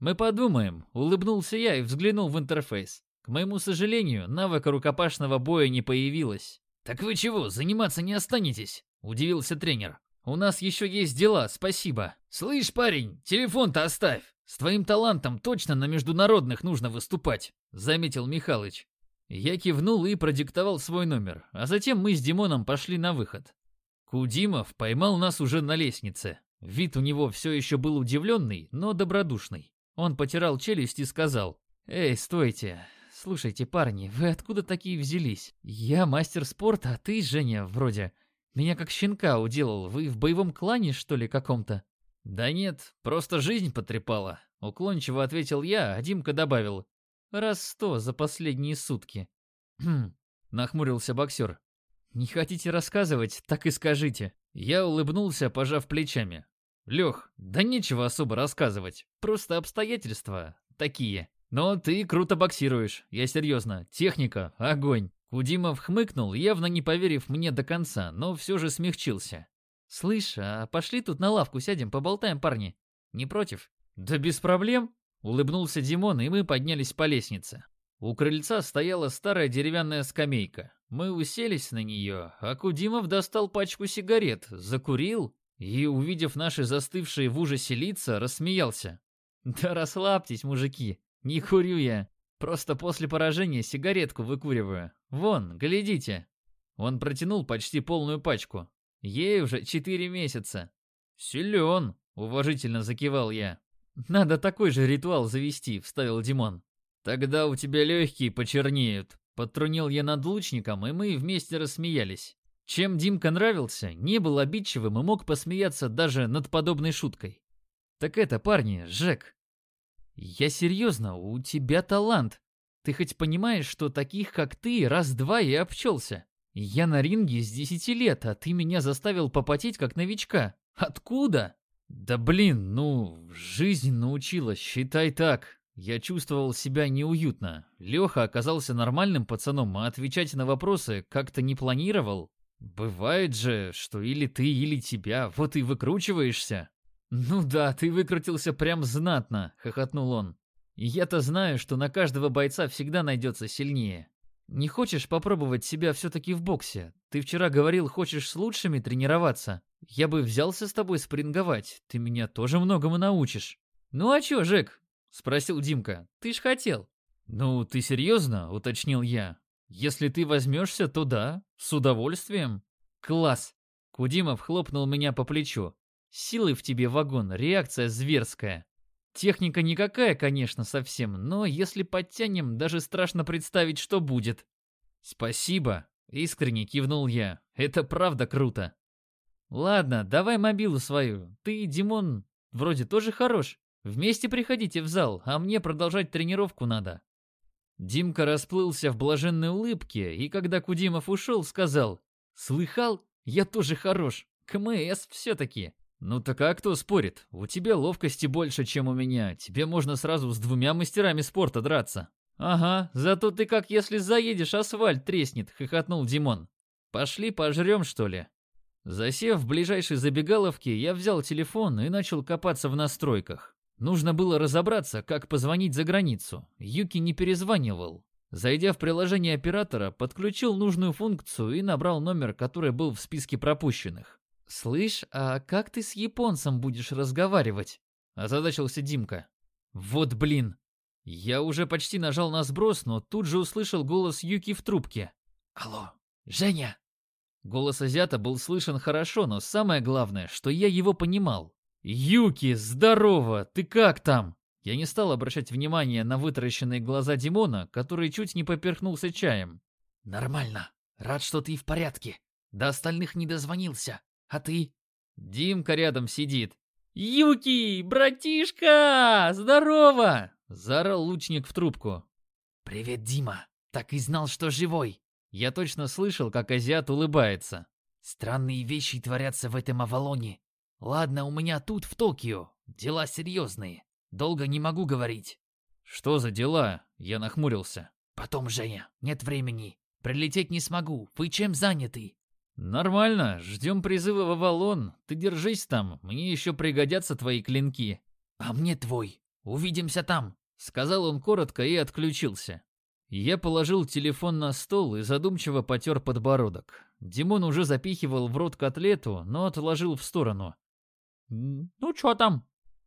«Мы подумаем», — улыбнулся я и взглянул в интерфейс. К моему сожалению, навыка рукопашного боя не появилось. «Так вы чего, заниматься не останетесь?» — удивился тренер. «У нас еще есть дела, спасибо». «Слышь, парень, телефон-то оставь. С твоим талантом точно на международных нужно выступать, заметил Михалыч. Я кивнул и продиктовал свой номер, а затем мы с Димоном пошли на выход. Кудимов поймал нас уже на лестнице. Вид у него все еще был удивленный, но добродушный. Он потирал челюсть и сказал, «Эй, стойте, слушайте, парни, вы откуда такие взялись? Я мастер спорта, а ты, Женя, вроде. Меня как щенка уделал, вы в боевом клане, что ли, каком-то?» «Да нет, просто жизнь потрепала», — уклончиво ответил я, а Димка добавил. «Раз сто за последние сутки». «Хм», — нахмурился боксер. «Не хотите рассказывать, так и скажите». Я улыбнулся, пожав плечами. «Лех, да нечего особо рассказывать, просто обстоятельства такие. Но ты круто боксируешь, я серьезно, техника, огонь». Кудимов хмыкнул, явно не поверив мне до конца, но все же смягчился. «Слышь, а пошли тут на лавку сядем, поболтаем, парни. Не против?» «Да без проблем», — улыбнулся Димон, и мы поднялись по лестнице. У крыльца стояла старая деревянная скамейка. Мы уселись на нее, а Кудимов достал пачку сигарет, закурил и, увидев наши застывшие в ужасе лица, рассмеялся. «Да расслабьтесь, мужики, не курю я. Просто после поражения сигаретку выкуриваю. Вон, глядите». Он протянул почти полную пачку. Ей уже четыре месяца. Силен, уважительно закивал я. Надо такой же ритуал завести, вставил Димон. Тогда у тебя легкие почернеют. Подтрунил я над лучником, и мы вместе рассмеялись. Чем Димка нравился, не был обидчивым и мог посмеяться даже над подобной шуткой. Так это, парни, Жек. Я серьезно, у тебя талант. Ты хоть понимаешь, что таких, как ты, раз-два и обчелся? Я на ринге с десяти лет, а ты меня заставил попотеть как новичка. Откуда? Да блин, ну, жизнь научила, считай так. Я чувствовал себя неуютно. Леха оказался нормальным пацаном, а отвечать на вопросы как-то не планировал. Бывает же, что или ты, или тебя, вот и выкручиваешься. Ну да, ты выкрутился прям знатно, хохотнул он. Я-то знаю, что на каждого бойца всегда найдется сильнее. Не хочешь попробовать себя все-таки в боксе? Ты вчера говорил, хочешь с лучшими тренироваться. Я бы взялся с тобой спринговать, ты меня тоже многому научишь. Ну а чё, Жек? Спросил Димка. Ты ж хотел. Ну, ты серьезно? Уточнил я. Если ты возьмешься, то да, с удовольствием. Класс. Кудимов хлопнул меня по плечу. Силы в тебе вагон, реакция зверская. Техника никакая, конечно, совсем, но если подтянем, даже страшно представить, что будет. Спасибо, искренне кивнул я. Это правда круто. Ладно, давай мобилу свою. Ты, Димон, вроде тоже хорош. Вместе приходите в зал, а мне продолжать тренировку надо. Димка расплылся в блаженной улыбке, и когда Кудимов ушел, сказал, «Слыхал? Я тоже хорош. КМС все-таки». «Ну так а кто спорит? У тебя ловкости больше, чем у меня. Тебе можно сразу с двумя мастерами спорта драться». «Ага, зато ты как если заедешь, асфальт треснет», — хохотнул Димон. «Пошли пожрем, что ли?» Засев в ближайшей забегаловке, я взял телефон и начал копаться в настройках. Нужно было разобраться, как позвонить за границу. Юки не перезванивал. Зайдя в приложение оператора, подключил нужную функцию и набрал номер, который был в списке пропущенных. «Слышь, а как ты с японцем будешь разговаривать?» – озадачился Димка. «Вот блин!» Я уже почти нажал на сброс, но тут же услышал голос Юки в трубке. «Алло, Женя!» Голос азиата был слышен хорошо, но самое главное, что я его понимал. «Юки, здорово! Ты как там?» Я не стал обращать внимания на вытаращенные глаза Димона, который чуть не поперхнулся чаем. «Нормально. Рад, что ты в порядке. До остальных не дозвонился. А ты? Димка рядом сидит. «Юки, братишка! Здорово!» Заорал лучник в трубку. «Привет, Дима. Так и знал, что живой». Я точно слышал, как азиат улыбается. «Странные вещи творятся в этом Авалоне. Ладно, у меня тут, в Токио. Дела серьезные. Долго не могу говорить». «Что за дела?» Я нахмурился. «Потом, Женя, нет времени. Прилететь не смогу. Вы чем заняты?» «Нормально, ждем призыва в Авалон. Ты держись там, мне еще пригодятся твои клинки». «А мне твой. Увидимся там», — сказал он коротко и отключился. Я положил телефон на стол и задумчиво потер подбородок. Димон уже запихивал в рот котлету, но отложил в сторону. «Ну, что там?»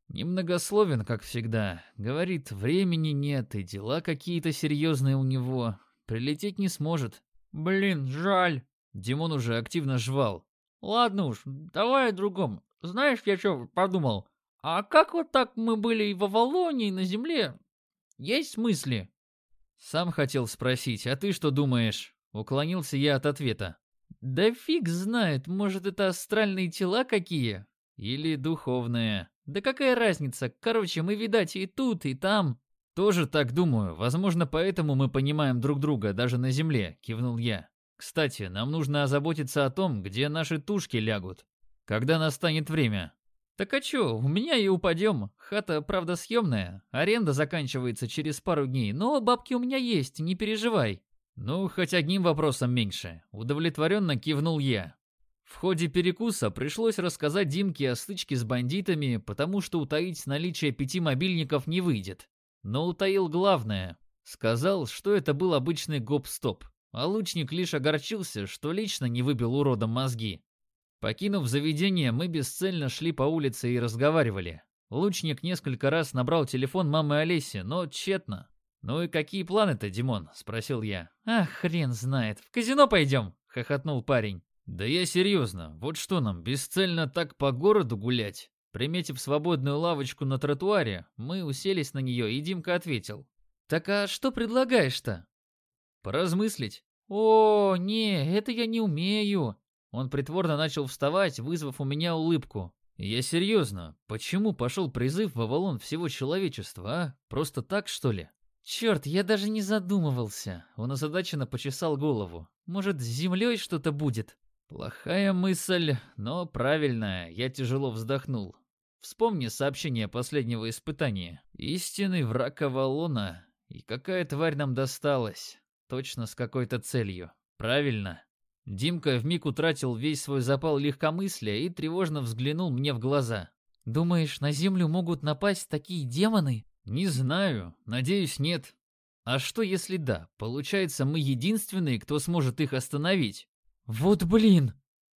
Немногословен, как всегда. Говорит, времени нет и дела какие-то серьезные у него. Прилететь не сможет. Блин, жаль. Димон уже активно жвал. Ладно уж, давай о другом. Знаешь, я что подумал? А как вот так мы были и в Авалоне, и на Земле? Есть мысли? Сам хотел спросить, а ты что думаешь? Уклонился я от ответа. Да фиг знает, может это астральные тела какие? Или духовные. Да какая разница? Короче, мы, видать, и тут, и там. Тоже так думаю. Возможно, поэтому мы понимаем друг друга даже на земле, кивнул я. Кстати, нам нужно озаботиться о том, где наши тушки лягут. Когда настанет время. Так а чё, у меня и упадем. Хата, правда, съемная. Аренда заканчивается через пару дней, но бабки у меня есть, не переживай. Ну, хоть одним вопросом меньше. Удовлетворенно кивнул я. В ходе перекуса пришлось рассказать Димке о стычке с бандитами, потому что утаить наличие пяти мобильников не выйдет. Но утаил главное. Сказал, что это был обычный гоп-стоп. А лучник лишь огорчился, что лично не выбил уродом мозги. Покинув заведение, мы бесцельно шли по улице и разговаривали. Лучник несколько раз набрал телефон мамы Олеси, но тщетно. «Ну и какие планы-то, Димон?» – спросил я. «Ах, хрен знает. В казино пойдем?» – хохотнул парень. «Да я серьезно. Вот что нам, бесцельно так по городу гулять?» Приметив свободную лавочку на тротуаре, мы уселись на нее, и Димка ответил. «Так а что предлагаешь-то?» «Поразмыслить». «О, не, это я не умею». Он притворно начал вставать, вызвав у меня улыбку. «Я серьезно. Почему пошел призыв в Авалон всего человечества, а? Просто так, что ли?» «Черт, я даже не задумывался». Он озадаченно почесал голову. «Может, с землей что-то будет?» Плохая мысль, но правильная. Я тяжело вздохнул. Вспомни сообщение последнего испытания. Истинный враг Авалона. И какая тварь нам досталась? Точно с какой-то целью. Правильно. Димка вмиг утратил весь свой запал легкомыслия и тревожно взглянул мне в глаза. «Думаешь, на Землю могут напасть такие демоны?» «Не знаю. Надеюсь, нет. А что если да? Получается, мы единственные, кто сможет их остановить?» «Вот блин!»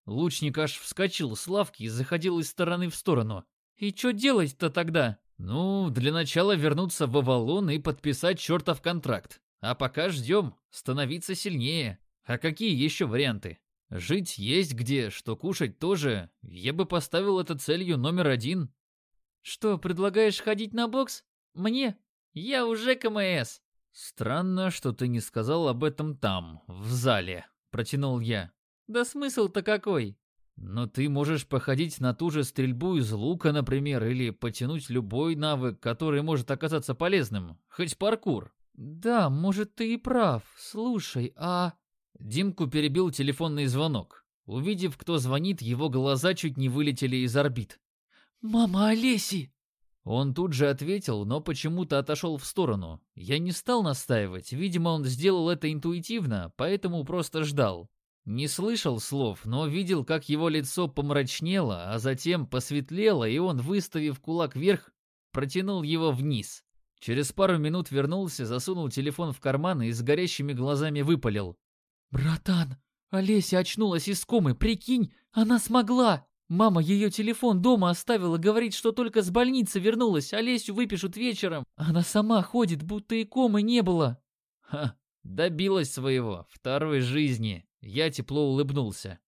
Лучник аж вскочил с лавки и заходил из стороны в сторону. «И что делать-то тогда?» «Ну, для начала вернуться в Авалон и подписать чертов контракт. А пока ждем, становиться сильнее. А какие еще варианты? Жить есть где, что кушать тоже. Я бы поставил это целью номер один». «Что, предлагаешь ходить на бокс? Мне? Я уже КМС». «Странно, что ты не сказал об этом там, в зале», — протянул я. Да смысл-то какой? Но ты можешь походить на ту же стрельбу из лука, например, или потянуть любой навык, который может оказаться полезным, хоть паркур. Да, может, ты и прав. Слушай, а... Димку перебил телефонный звонок. Увидев, кто звонит, его глаза чуть не вылетели из орбит. «Мама Олеси!» Он тут же ответил, но почему-то отошел в сторону. Я не стал настаивать, видимо, он сделал это интуитивно, поэтому просто ждал. Не слышал слов, но видел, как его лицо помрачнело, а затем посветлело, и он, выставив кулак вверх, протянул его вниз. Через пару минут вернулся, засунул телефон в карман и с горящими глазами выпалил. «Братан, Олеся очнулась из комы, прикинь, она смогла! Мама ее телефон дома оставила, говорит, что только с больницы вернулась, Олесю выпишут вечером. Она сама ходит, будто и комы не было». «Ха, добилась своего, второй жизни», я тепло улыбнулся.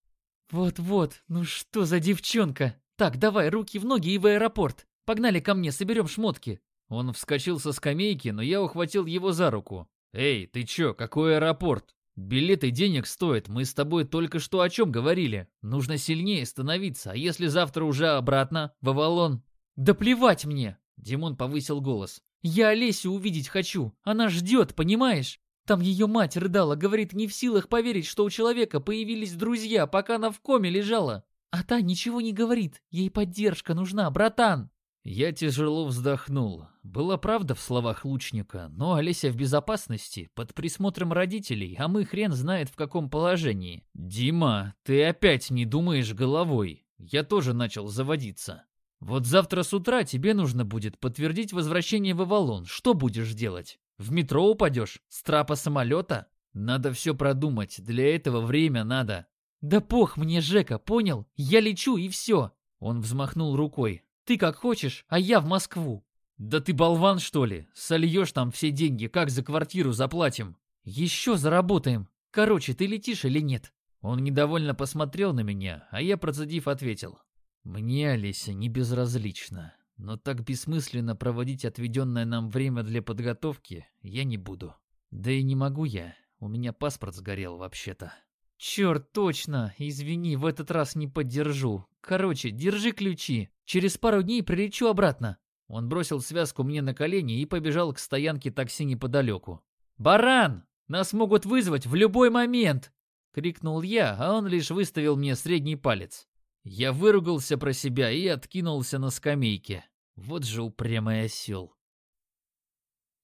«Вот-вот, ну что за девчонка? Так, давай, руки в ноги и в аэропорт. Погнали ко мне, соберем шмотки». Он вскочил со скамейки, но я ухватил его за руку. «Эй, ты чё, какой аэропорт? Билеты денег стоят, мы с тобой только что о чем говорили. Нужно сильнее становиться, а если завтра уже обратно, в Авалон?» «Да плевать мне!» Димон повысил голос. «Я Олесю увидеть хочу, она ждет, понимаешь? Там ее мать рыдала, говорит, не в силах поверить, что у человека появились друзья, пока она в коме лежала. А та ничего не говорит, ей поддержка нужна, братан. Я тяжело вздохнул. Была правда в словах лучника, но Олеся в безопасности, под присмотром родителей, а мы хрен знает в каком положении. Дима, ты опять не думаешь головой. Я тоже начал заводиться. Вот завтра с утра тебе нужно будет подтвердить возвращение в Авалон. Что будешь делать? В метро упадешь? С трапа самолета? Надо все продумать, для этого время надо. Да пох мне, Жека, понял? Я лечу и все. Он взмахнул рукой. Ты как хочешь, а я в Москву. Да ты болван, что ли? Сольешь там все деньги, как за квартиру заплатим? Еще заработаем. Короче, ты летишь или нет? Он недовольно посмотрел на меня, а я, процедив, ответил. Мне, Олеся, не безразлично, но так бессмысленно проводить отведенное нам время для подготовки я не буду. Да и не могу я, у меня паспорт сгорел вообще-то. Черт, точно, извини, в этот раз не поддержу. Короче, держи ключи, через пару дней прилечу обратно. Он бросил связку мне на колени и побежал к стоянке такси неподалеку. «Баран! Нас могут вызвать в любой момент!» — крикнул я, а он лишь выставил мне средний палец. Я выругался про себя и откинулся на скамейке. Вот же упрямый осел.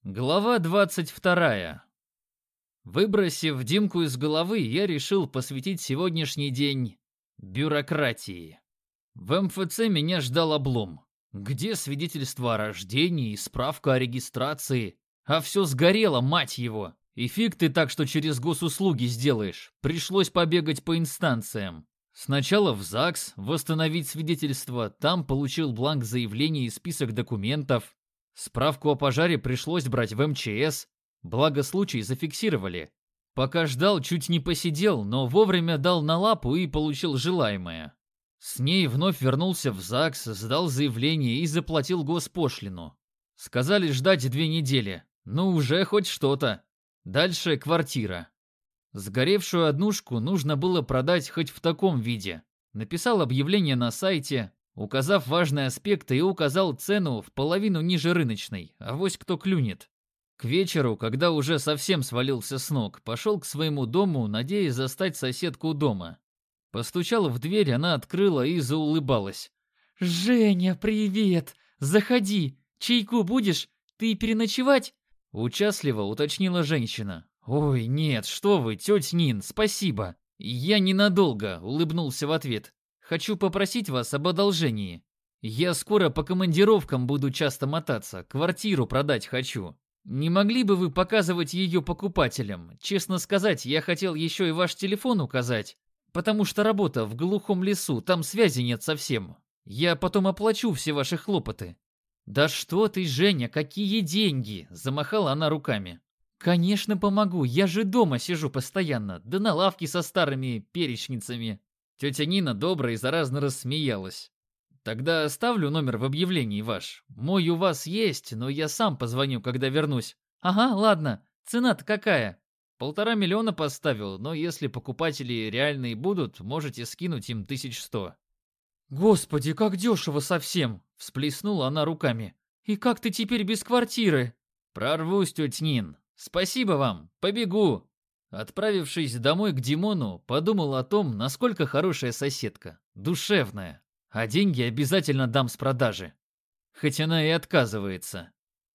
Глава двадцать вторая. Выбросив Димку из головы, я решил посвятить сегодняшний день бюрократии. В МФЦ меня ждал облом. Где свидетельство о рождении и справка о регистрации? А все сгорело, мать его. И фиг ты так, что через госуслуги сделаешь. Пришлось побегать по инстанциям. Сначала в ЗАГС восстановить свидетельство, там получил бланк заявления и список документов. Справку о пожаре пришлось брать в МЧС, благо случай зафиксировали. Пока ждал, чуть не посидел, но вовремя дал на лапу и получил желаемое. С ней вновь вернулся в ЗАГС, сдал заявление и заплатил госпошлину. Сказали ждать две недели. Ну, уже хоть что-то. Дальше квартира. Сгоревшую однушку нужно было продать хоть в таком виде. Написал объявление на сайте, указав важные аспекты и указал цену в половину ниже рыночной, а вось кто клюнет. К вечеру, когда уже совсем свалился с ног, пошел к своему дому, надеясь застать соседку дома. Постучала в дверь, она открыла и заулыбалась. «Женя, привет! Заходи! Чайку будешь? Ты переночевать?» Участливо уточнила женщина. «Ой, нет, что вы, тетя Нин, спасибо. Я ненадолго», — улыбнулся в ответ. «Хочу попросить вас об одолжении. Я скоро по командировкам буду часто мотаться, квартиру продать хочу. Не могли бы вы показывать ее покупателям? Честно сказать, я хотел еще и ваш телефон указать. Потому что работа в глухом лесу, там связи нет совсем. Я потом оплачу все ваши хлопоты». «Да что ты, Женя, какие деньги?» – замахала она руками. «Конечно помогу, я же дома сижу постоянно, да на лавке со старыми перечницами». Тетя Нина добро и заразно рассмеялась. «Тогда оставлю номер в объявлении ваш. Мой у вас есть, но я сам позвоню, когда вернусь». «Ага, ладно. Цена-то какая?» Полтора миллиона поставил, но если покупатели реальные будут, можете скинуть им тысяч сто. Господи, как дешево совсем! Всплеснула она руками. И как ты теперь без квартиры? Прорвусь, тетя Нин. Спасибо вам, побегу. Отправившись домой к Димону, подумал о том, насколько хорошая соседка, душевная. А деньги обязательно дам с продажи. Хоть она и отказывается.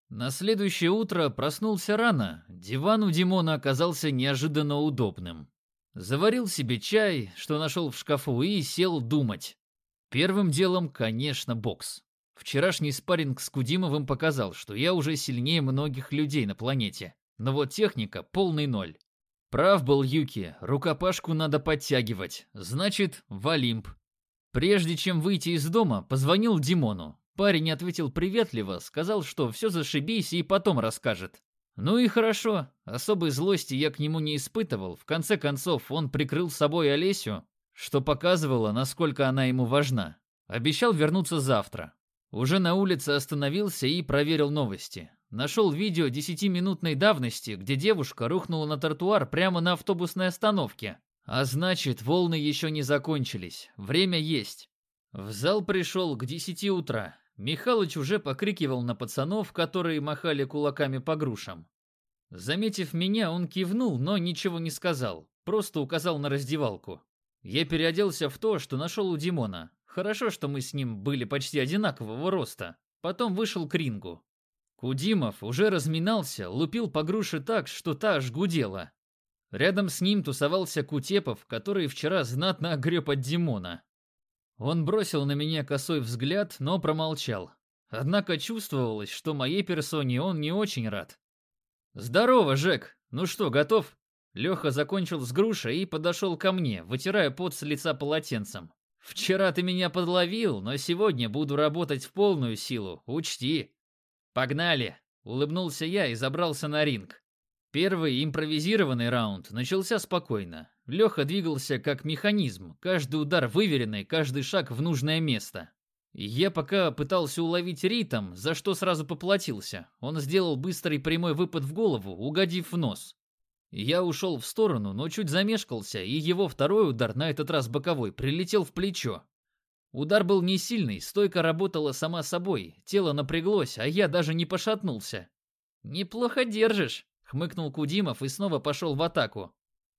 На следующее утро проснулся рано. Диван у Димона оказался неожиданно удобным. Заварил себе чай, что нашел в шкафу, и сел думать. Первым делом, конечно, бокс. Вчерашний спарринг с Кудимовым показал, что я уже сильнее многих людей на планете. Но вот техника — полный ноль. Прав был Юки, рукопашку надо подтягивать. Значит, в Олимп. Прежде чем выйти из дома, позвонил Димону. Парень ответил приветливо, сказал, что все зашибись и потом расскажет. Ну и хорошо, особой злости я к нему не испытывал. В конце концов, он прикрыл собой Олесю, что показывало, насколько она ему важна. Обещал вернуться завтра. Уже на улице остановился и проверил новости. Нашел видео десятиминутной давности, где девушка рухнула на тротуар прямо на автобусной остановке. А значит, волны еще не закончились. Время есть. В зал пришел к десяти утра. Михалыч уже покрикивал на пацанов, которые махали кулаками по грушам. Заметив меня, он кивнул, но ничего не сказал, просто указал на раздевалку. Я переоделся в то, что нашел у Димона. Хорошо, что мы с ним были почти одинакового роста. Потом вышел к рингу. Кудимов уже разминался, лупил по груше так, что та аж гудела. Рядом с ним тусовался Кутепов, который вчера знатно огреб от Димона. Он бросил на меня косой взгляд, но промолчал. Однако чувствовалось, что моей персоне он не очень рад. «Здорово, Жек! Ну что, готов?» Леха закончил с грушей и подошел ко мне, вытирая пот с лица полотенцем. Вчера ты меня подловил, но сегодня буду работать в полную силу, учти. Погнали, улыбнулся я и забрался на ринг. Первый импровизированный раунд начался спокойно. Леха двигался как механизм, каждый удар выверенный, каждый шаг в нужное место. Я пока пытался уловить ритм, за что сразу поплатился. Он сделал быстрый прямой выпад в голову, угодив в нос. Я ушел в сторону, но чуть замешкался, и его второй удар, на этот раз боковой, прилетел в плечо. Удар был не сильный, стойка работала сама собой, тело напряглось, а я даже не пошатнулся. «Неплохо держишь», — хмыкнул Кудимов и снова пошел в атаку.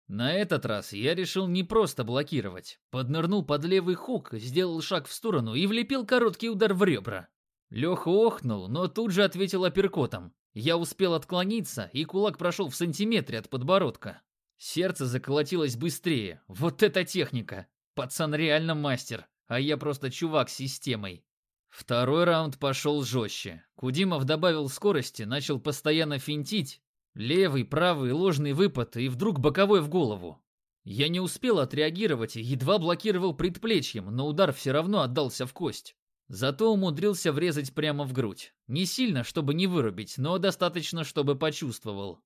На этот раз я решил не просто блокировать. Поднырнул под левый хук, сделал шаг в сторону и влепил короткий удар в ребра. Леха охнул, но тут же ответил апперкотом. Я успел отклониться, и кулак прошел в сантиметре от подбородка. Сердце заколотилось быстрее. Вот эта техника! Пацан реально мастер, а я просто чувак с системой. Второй раунд пошел жестче. Кудимов добавил скорости, начал постоянно финтить, Левый, правый, ложный выпад и вдруг боковой в голову. Я не успел отреагировать и едва блокировал предплечьем, но удар все равно отдался в кость. Зато умудрился врезать прямо в грудь. Не сильно, чтобы не вырубить, но достаточно, чтобы почувствовал.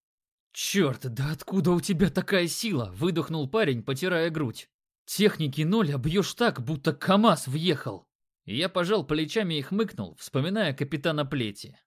«Черт, да откуда у тебя такая сила?» – выдохнул парень, потирая грудь. «Техники ноль, а бьешь так, будто КамАЗ въехал». Я пожал плечами и хмыкнул, вспоминая капитана Плети.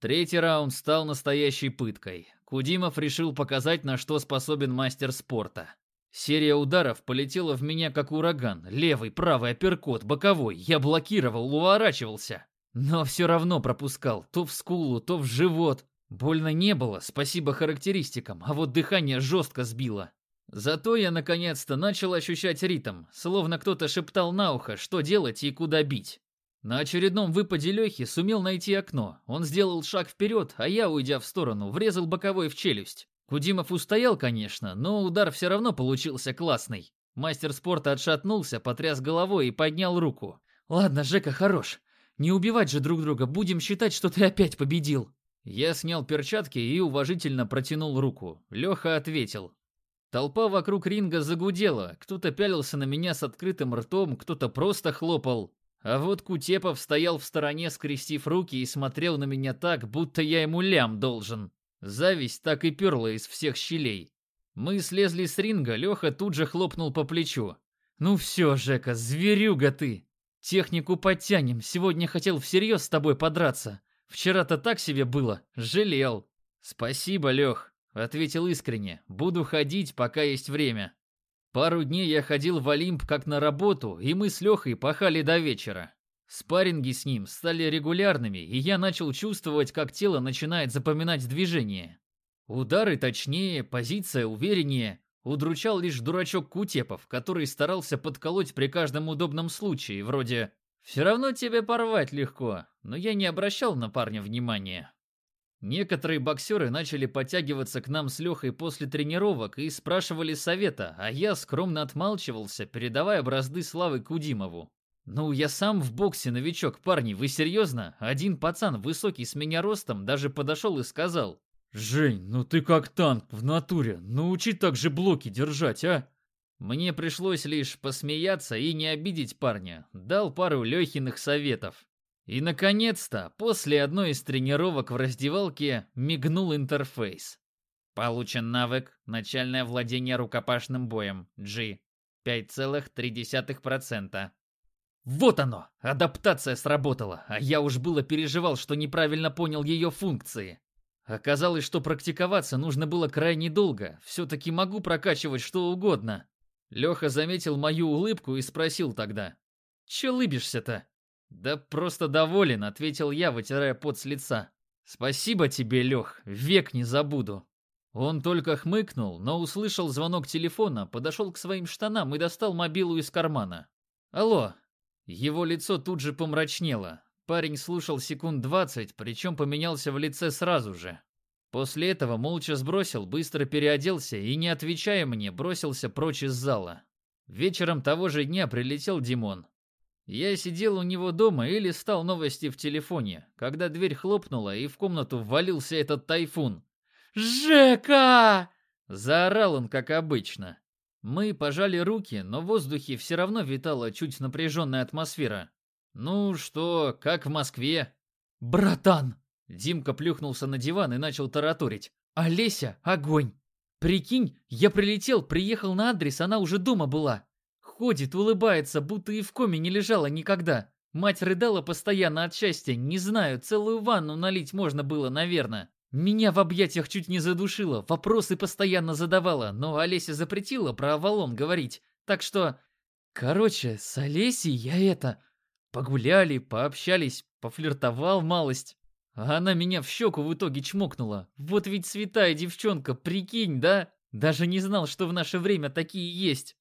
Третий раунд стал настоящей пыткой. Кудимов решил показать, на что способен мастер спорта. Серия ударов полетела в меня как ураган. Левый, правый, апперкот, боковой. Я блокировал, уворачивался. Но все равно пропускал. То в скулу, то в живот. Больно не было, спасибо характеристикам, а вот дыхание жестко сбило. Зато я наконец-то начал ощущать ритм, словно кто-то шептал на ухо, что делать и куда бить. На очередном выпаде Лехи сумел найти окно. Он сделал шаг вперед, а я, уйдя в сторону, врезал боковой в челюсть. Кудимов устоял, конечно, но удар все равно получился классный. Мастер спорта отшатнулся, потряс головой и поднял руку. «Ладно, Жека, хорош. Не убивать же друг друга, будем считать, что ты опять победил». Я снял перчатки и уважительно протянул руку. Леха ответил. Толпа вокруг ринга загудела, кто-то пялился на меня с открытым ртом, кто-то просто хлопал. А вот Кутепов стоял в стороне, скрестив руки и смотрел на меня так, будто я ему лям должен. Зависть так и перла из всех щелей. Мы слезли с ринга, Леха тут же хлопнул по плечу. «Ну все, Жека, зверюга ты! Технику подтянем, сегодня хотел всерьез с тобой подраться. Вчера-то так себе было, жалел». «Спасибо, Лех», — ответил искренне. «Буду ходить, пока есть время». Пару дней я ходил в Олимп как на работу, и мы с Лехой пахали до вечера. Спарринги с ним стали регулярными, и я начал чувствовать, как тело начинает запоминать движение. Удары точнее, позиция увереннее. Удручал лишь дурачок Кутепов, который старался подколоть при каждом удобном случае, вроде «Все равно тебе порвать легко», но я не обращал на парня внимания. Некоторые боксеры начали подтягиваться к нам с Лехой после тренировок и спрашивали совета, а я скромно отмалчивался, передавая бразды славы Кудимову. «Ну, я сам в боксе новичок, парни, вы серьезно?» Один пацан, высокий с меня ростом, даже подошел и сказал. «Жень, ну ты как танк в натуре, научи так же блоки держать, а?» Мне пришлось лишь посмеяться и не обидеть парня, дал пару Лехиных советов. И, наконец-то, после одной из тренировок в раздевалке мигнул интерфейс. Получен навык «Начальное владение рукопашным боем» G. 5,3%. Вот оно! Адаптация сработала, а я уж было переживал, что неправильно понял ее функции. Оказалось, что практиковаться нужно было крайне долго, все-таки могу прокачивать что угодно. Леха заметил мою улыбку и спросил тогда. «Че лыбишься-то?» «Да просто доволен», — ответил я, вытирая пот с лица. «Спасибо тебе, Лех, век не забуду». Он только хмыкнул, но услышал звонок телефона, подошел к своим штанам и достал мобилу из кармана. «Алло». Его лицо тут же помрачнело. Парень слушал секунд двадцать, причем поменялся в лице сразу же. После этого молча сбросил, быстро переоделся и, не отвечая мне, бросился прочь из зала. Вечером того же дня прилетел Димон. Я сидел у него дома и листал новости в телефоне, когда дверь хлопнула и в комнату ввалился этот тайфун. «Жека!» – заорал он, как обычно. Мы пожали руки, но в воздухе все равно витала чуть напряженная атмосфера. «Ну что, как в Москве?» «Братан!» Димка плюхнулся на диван и начал тараторить. «Олеся, огонь! Прикинь, я прилетел, приехал на адрес, она уже дома была. Ходит, улыбается, будто и в коме не лежала никогда. Мать рыдала постоянно от счастья, не знаю, целую ванну налить можно было, наверное. Меня в объятиях чуть не задушила, вопросы постоянно задавала, но Олеся запретила про Авалон говорить. Так что... Короче, с Олесей я это... Погуляли, пообщались, пофлиртовал малость. А она меня в щеку в итоге чмокнула. Вот ведь святая девчонка, прикинь, да? Даже не знал, что в наше время такие есть.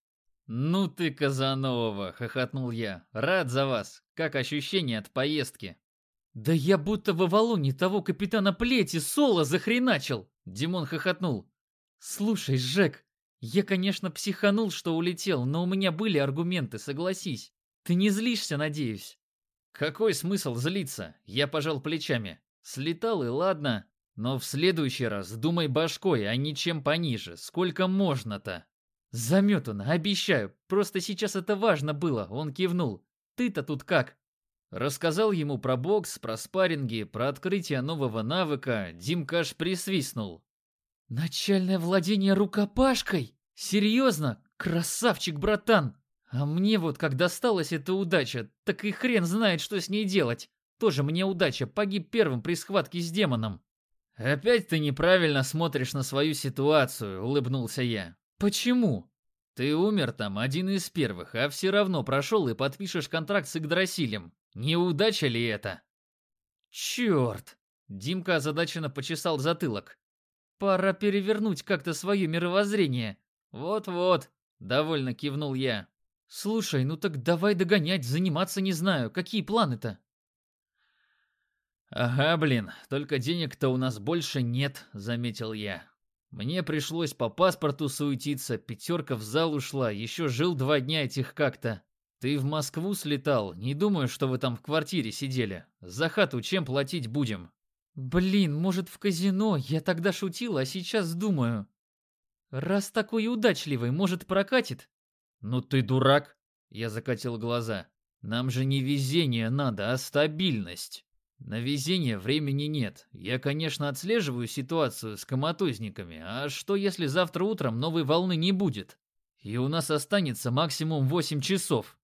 «Ну ты, Казанова!» — хохотнул я. «Рад за вас. Как ощущение от поездки?» «Да я будто в Авалоне того капитана Плети соло захреначил!» Димон хохотнул. «Слушай, Жек, я, конечно, психанул, что улетел, но у меня были аргументы, согласись. Ты не злишься, надеюсь?» «Какой смысл злиться?» Я пожал плечами. «Слетал и ладно. Но в следующий раз думай башкой, а не чем пониже. Сколько можно-то?» «Заметано, обещаю. Просто сейчас это важно было», — он кивнул. «Ты-то тут как?» Рассказал ему про бокс, про спарринги, про открытие нового навыка. Димка аж присвистнул. «Начальное владение рукопашкой? Серьезно? Красавчик, братан! А мне вот как досталась эта удача, так и хрен знает, что с ней делать. Тоже мне удача, погиб первым при схватке с демоном». «Опять ты неправильно смотришь на свою ситуацию», — улыбнулся я. «Почему?» «Ты умер там один из первых, а все равно прошел и подпишешь контракт с Игдрасилем. Неудача ли это?» «Черт!» Димка озадаченно почесал затылок. «Пора перевернуть как-то свое мировоззрение». «Вот-вот», — довольно кивнул я. «Слушай, ну так давай догонять, заниматься не знаю. Какие планы-то?» «Ага, блин, только денег-то у нас больше нет», — заметил я. «Мне пришлось по паспорту суетиться, пятерка в зал ушла, еще жил два дня этих как-то. Ты в Москву слетал, не думаю, что вы там в квартире сидели. За хату чем платить будем?» «Блин, может, в казино? Я тогда шутил, а сейчас думаю. Раз такой удачливый, может, прокатит?» «Ну ты дурак!» Я закатил глаза. «Нам же не везение надо, а стабильность. На везение времени нет. Я, конечно, отслеживаю ситуацию с коматозниками, а что если завтра утром новой волны не будет? И у нас останется максимум 8 часов.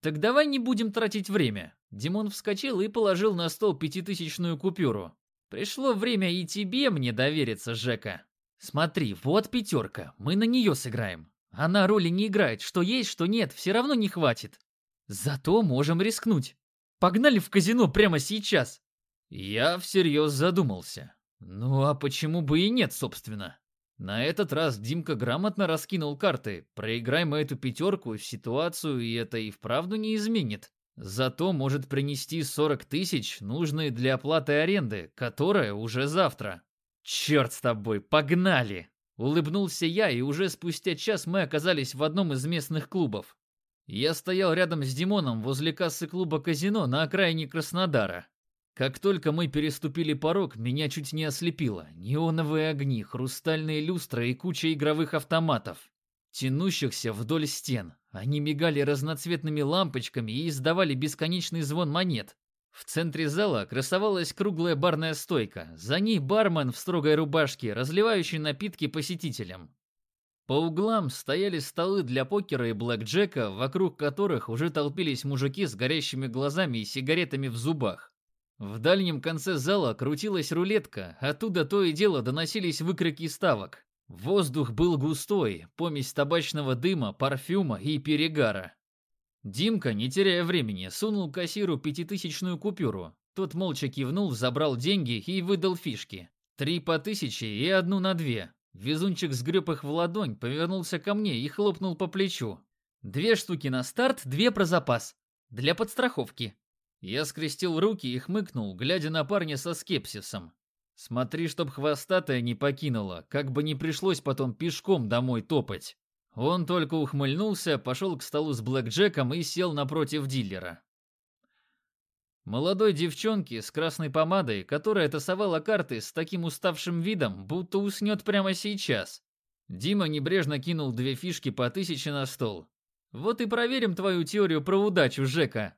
Так давай не будем тратить время. Димон вскочил и положил на стол пятитысячную купюру. Пришло время и тебе мне довериться, Жека. Смотри, вот пятерка, мы на нее сыграем. Она роли не играет, что есть, что нет, все равно не хватит. Зато можем рискнуть. Погнали в казино прямо сейчас. Я всерьез задумался. Ну а почему бы и нет, собственно? На этот раз Димка грамотно раскинул карты. Проиграй мы эту пятерку, ситуацию, и это и вправду не изменит. Зато может принести 40 тысяч, нужные для оплаты аренды, которая уже завтра. Черт с тобой, погнали! Улыбнулся я, и уже спустя час мы оказались в одном из местных клубов. Я стоял рядом с Димоном возле кассы клуба казино на окраине Краснодара. Как только мы переступили порог, меня чуть не ослепило. Неоновые огни, хрустальные люстры и куча игровых автоматов, тянущихся вдоль стен. Они мигали разноцветными лампочками и издавали бесконечный звон монет. В центре зала красовалась круглая барная стойка. За ней бармен в строгой рубашке, разливающий напитки посетителям. По углам стояли столы для покера и блэкджека, вокруг которых уже толпились мужики с горящими глазами и сигаретами в зубах. В дальнем конце зала крутилась рулетка, оттуда то и дело доносились выкрики ставок. Воздух был густой, помесь табачного дыма, парфюма и перегара. Димка, не теряя времени, сунул кассиру пятитысячную купюру. Тот молча кивнул, забрал деньги и выдал фишки. Три по тысяче и одну на две. Везунчик сгреб их в ладонь, повернулся ко мне и хлопнул по плечу. Две штуки на старт, две про запас. Для подстраховки. Я скрестил руки и хмыкнул, глядя на парня со скепсисом. Смотри, чтоб хвостатая не покинула, как бы не пришлось потом пешком домой топать. Он только ухмыльнулся, пошел к столу с блэкджеком и сел напротив дилера. Молодой девчонке с красной помадой, которая тасовала карты с таким уставшим видом, будто уснет прямо сейчас. Дима небрежно кинул две фишки по тысяче на стол. Вот и проверим твою теорию про удачу, Жека.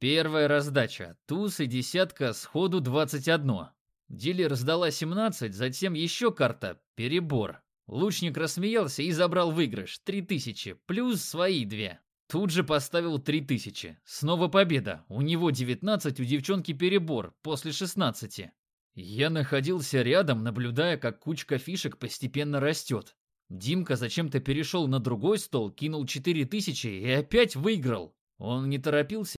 Первая раздача. Туз и десятка, сходу 21. Дилер сдала 17, затем еще карта. Перебор. Лучник рассмеялся и забрал выигрыш. 3000, плюс свои две. Тут же поставил 3000. Снова победа. У него 19, у девчонки перебор, после 16. Я находился рядом, наблюдая, как кучка фишек постепенно растет. Димка зачем-то перешел на другой стол, кинул 4000 и опять выиграл. Он не торопился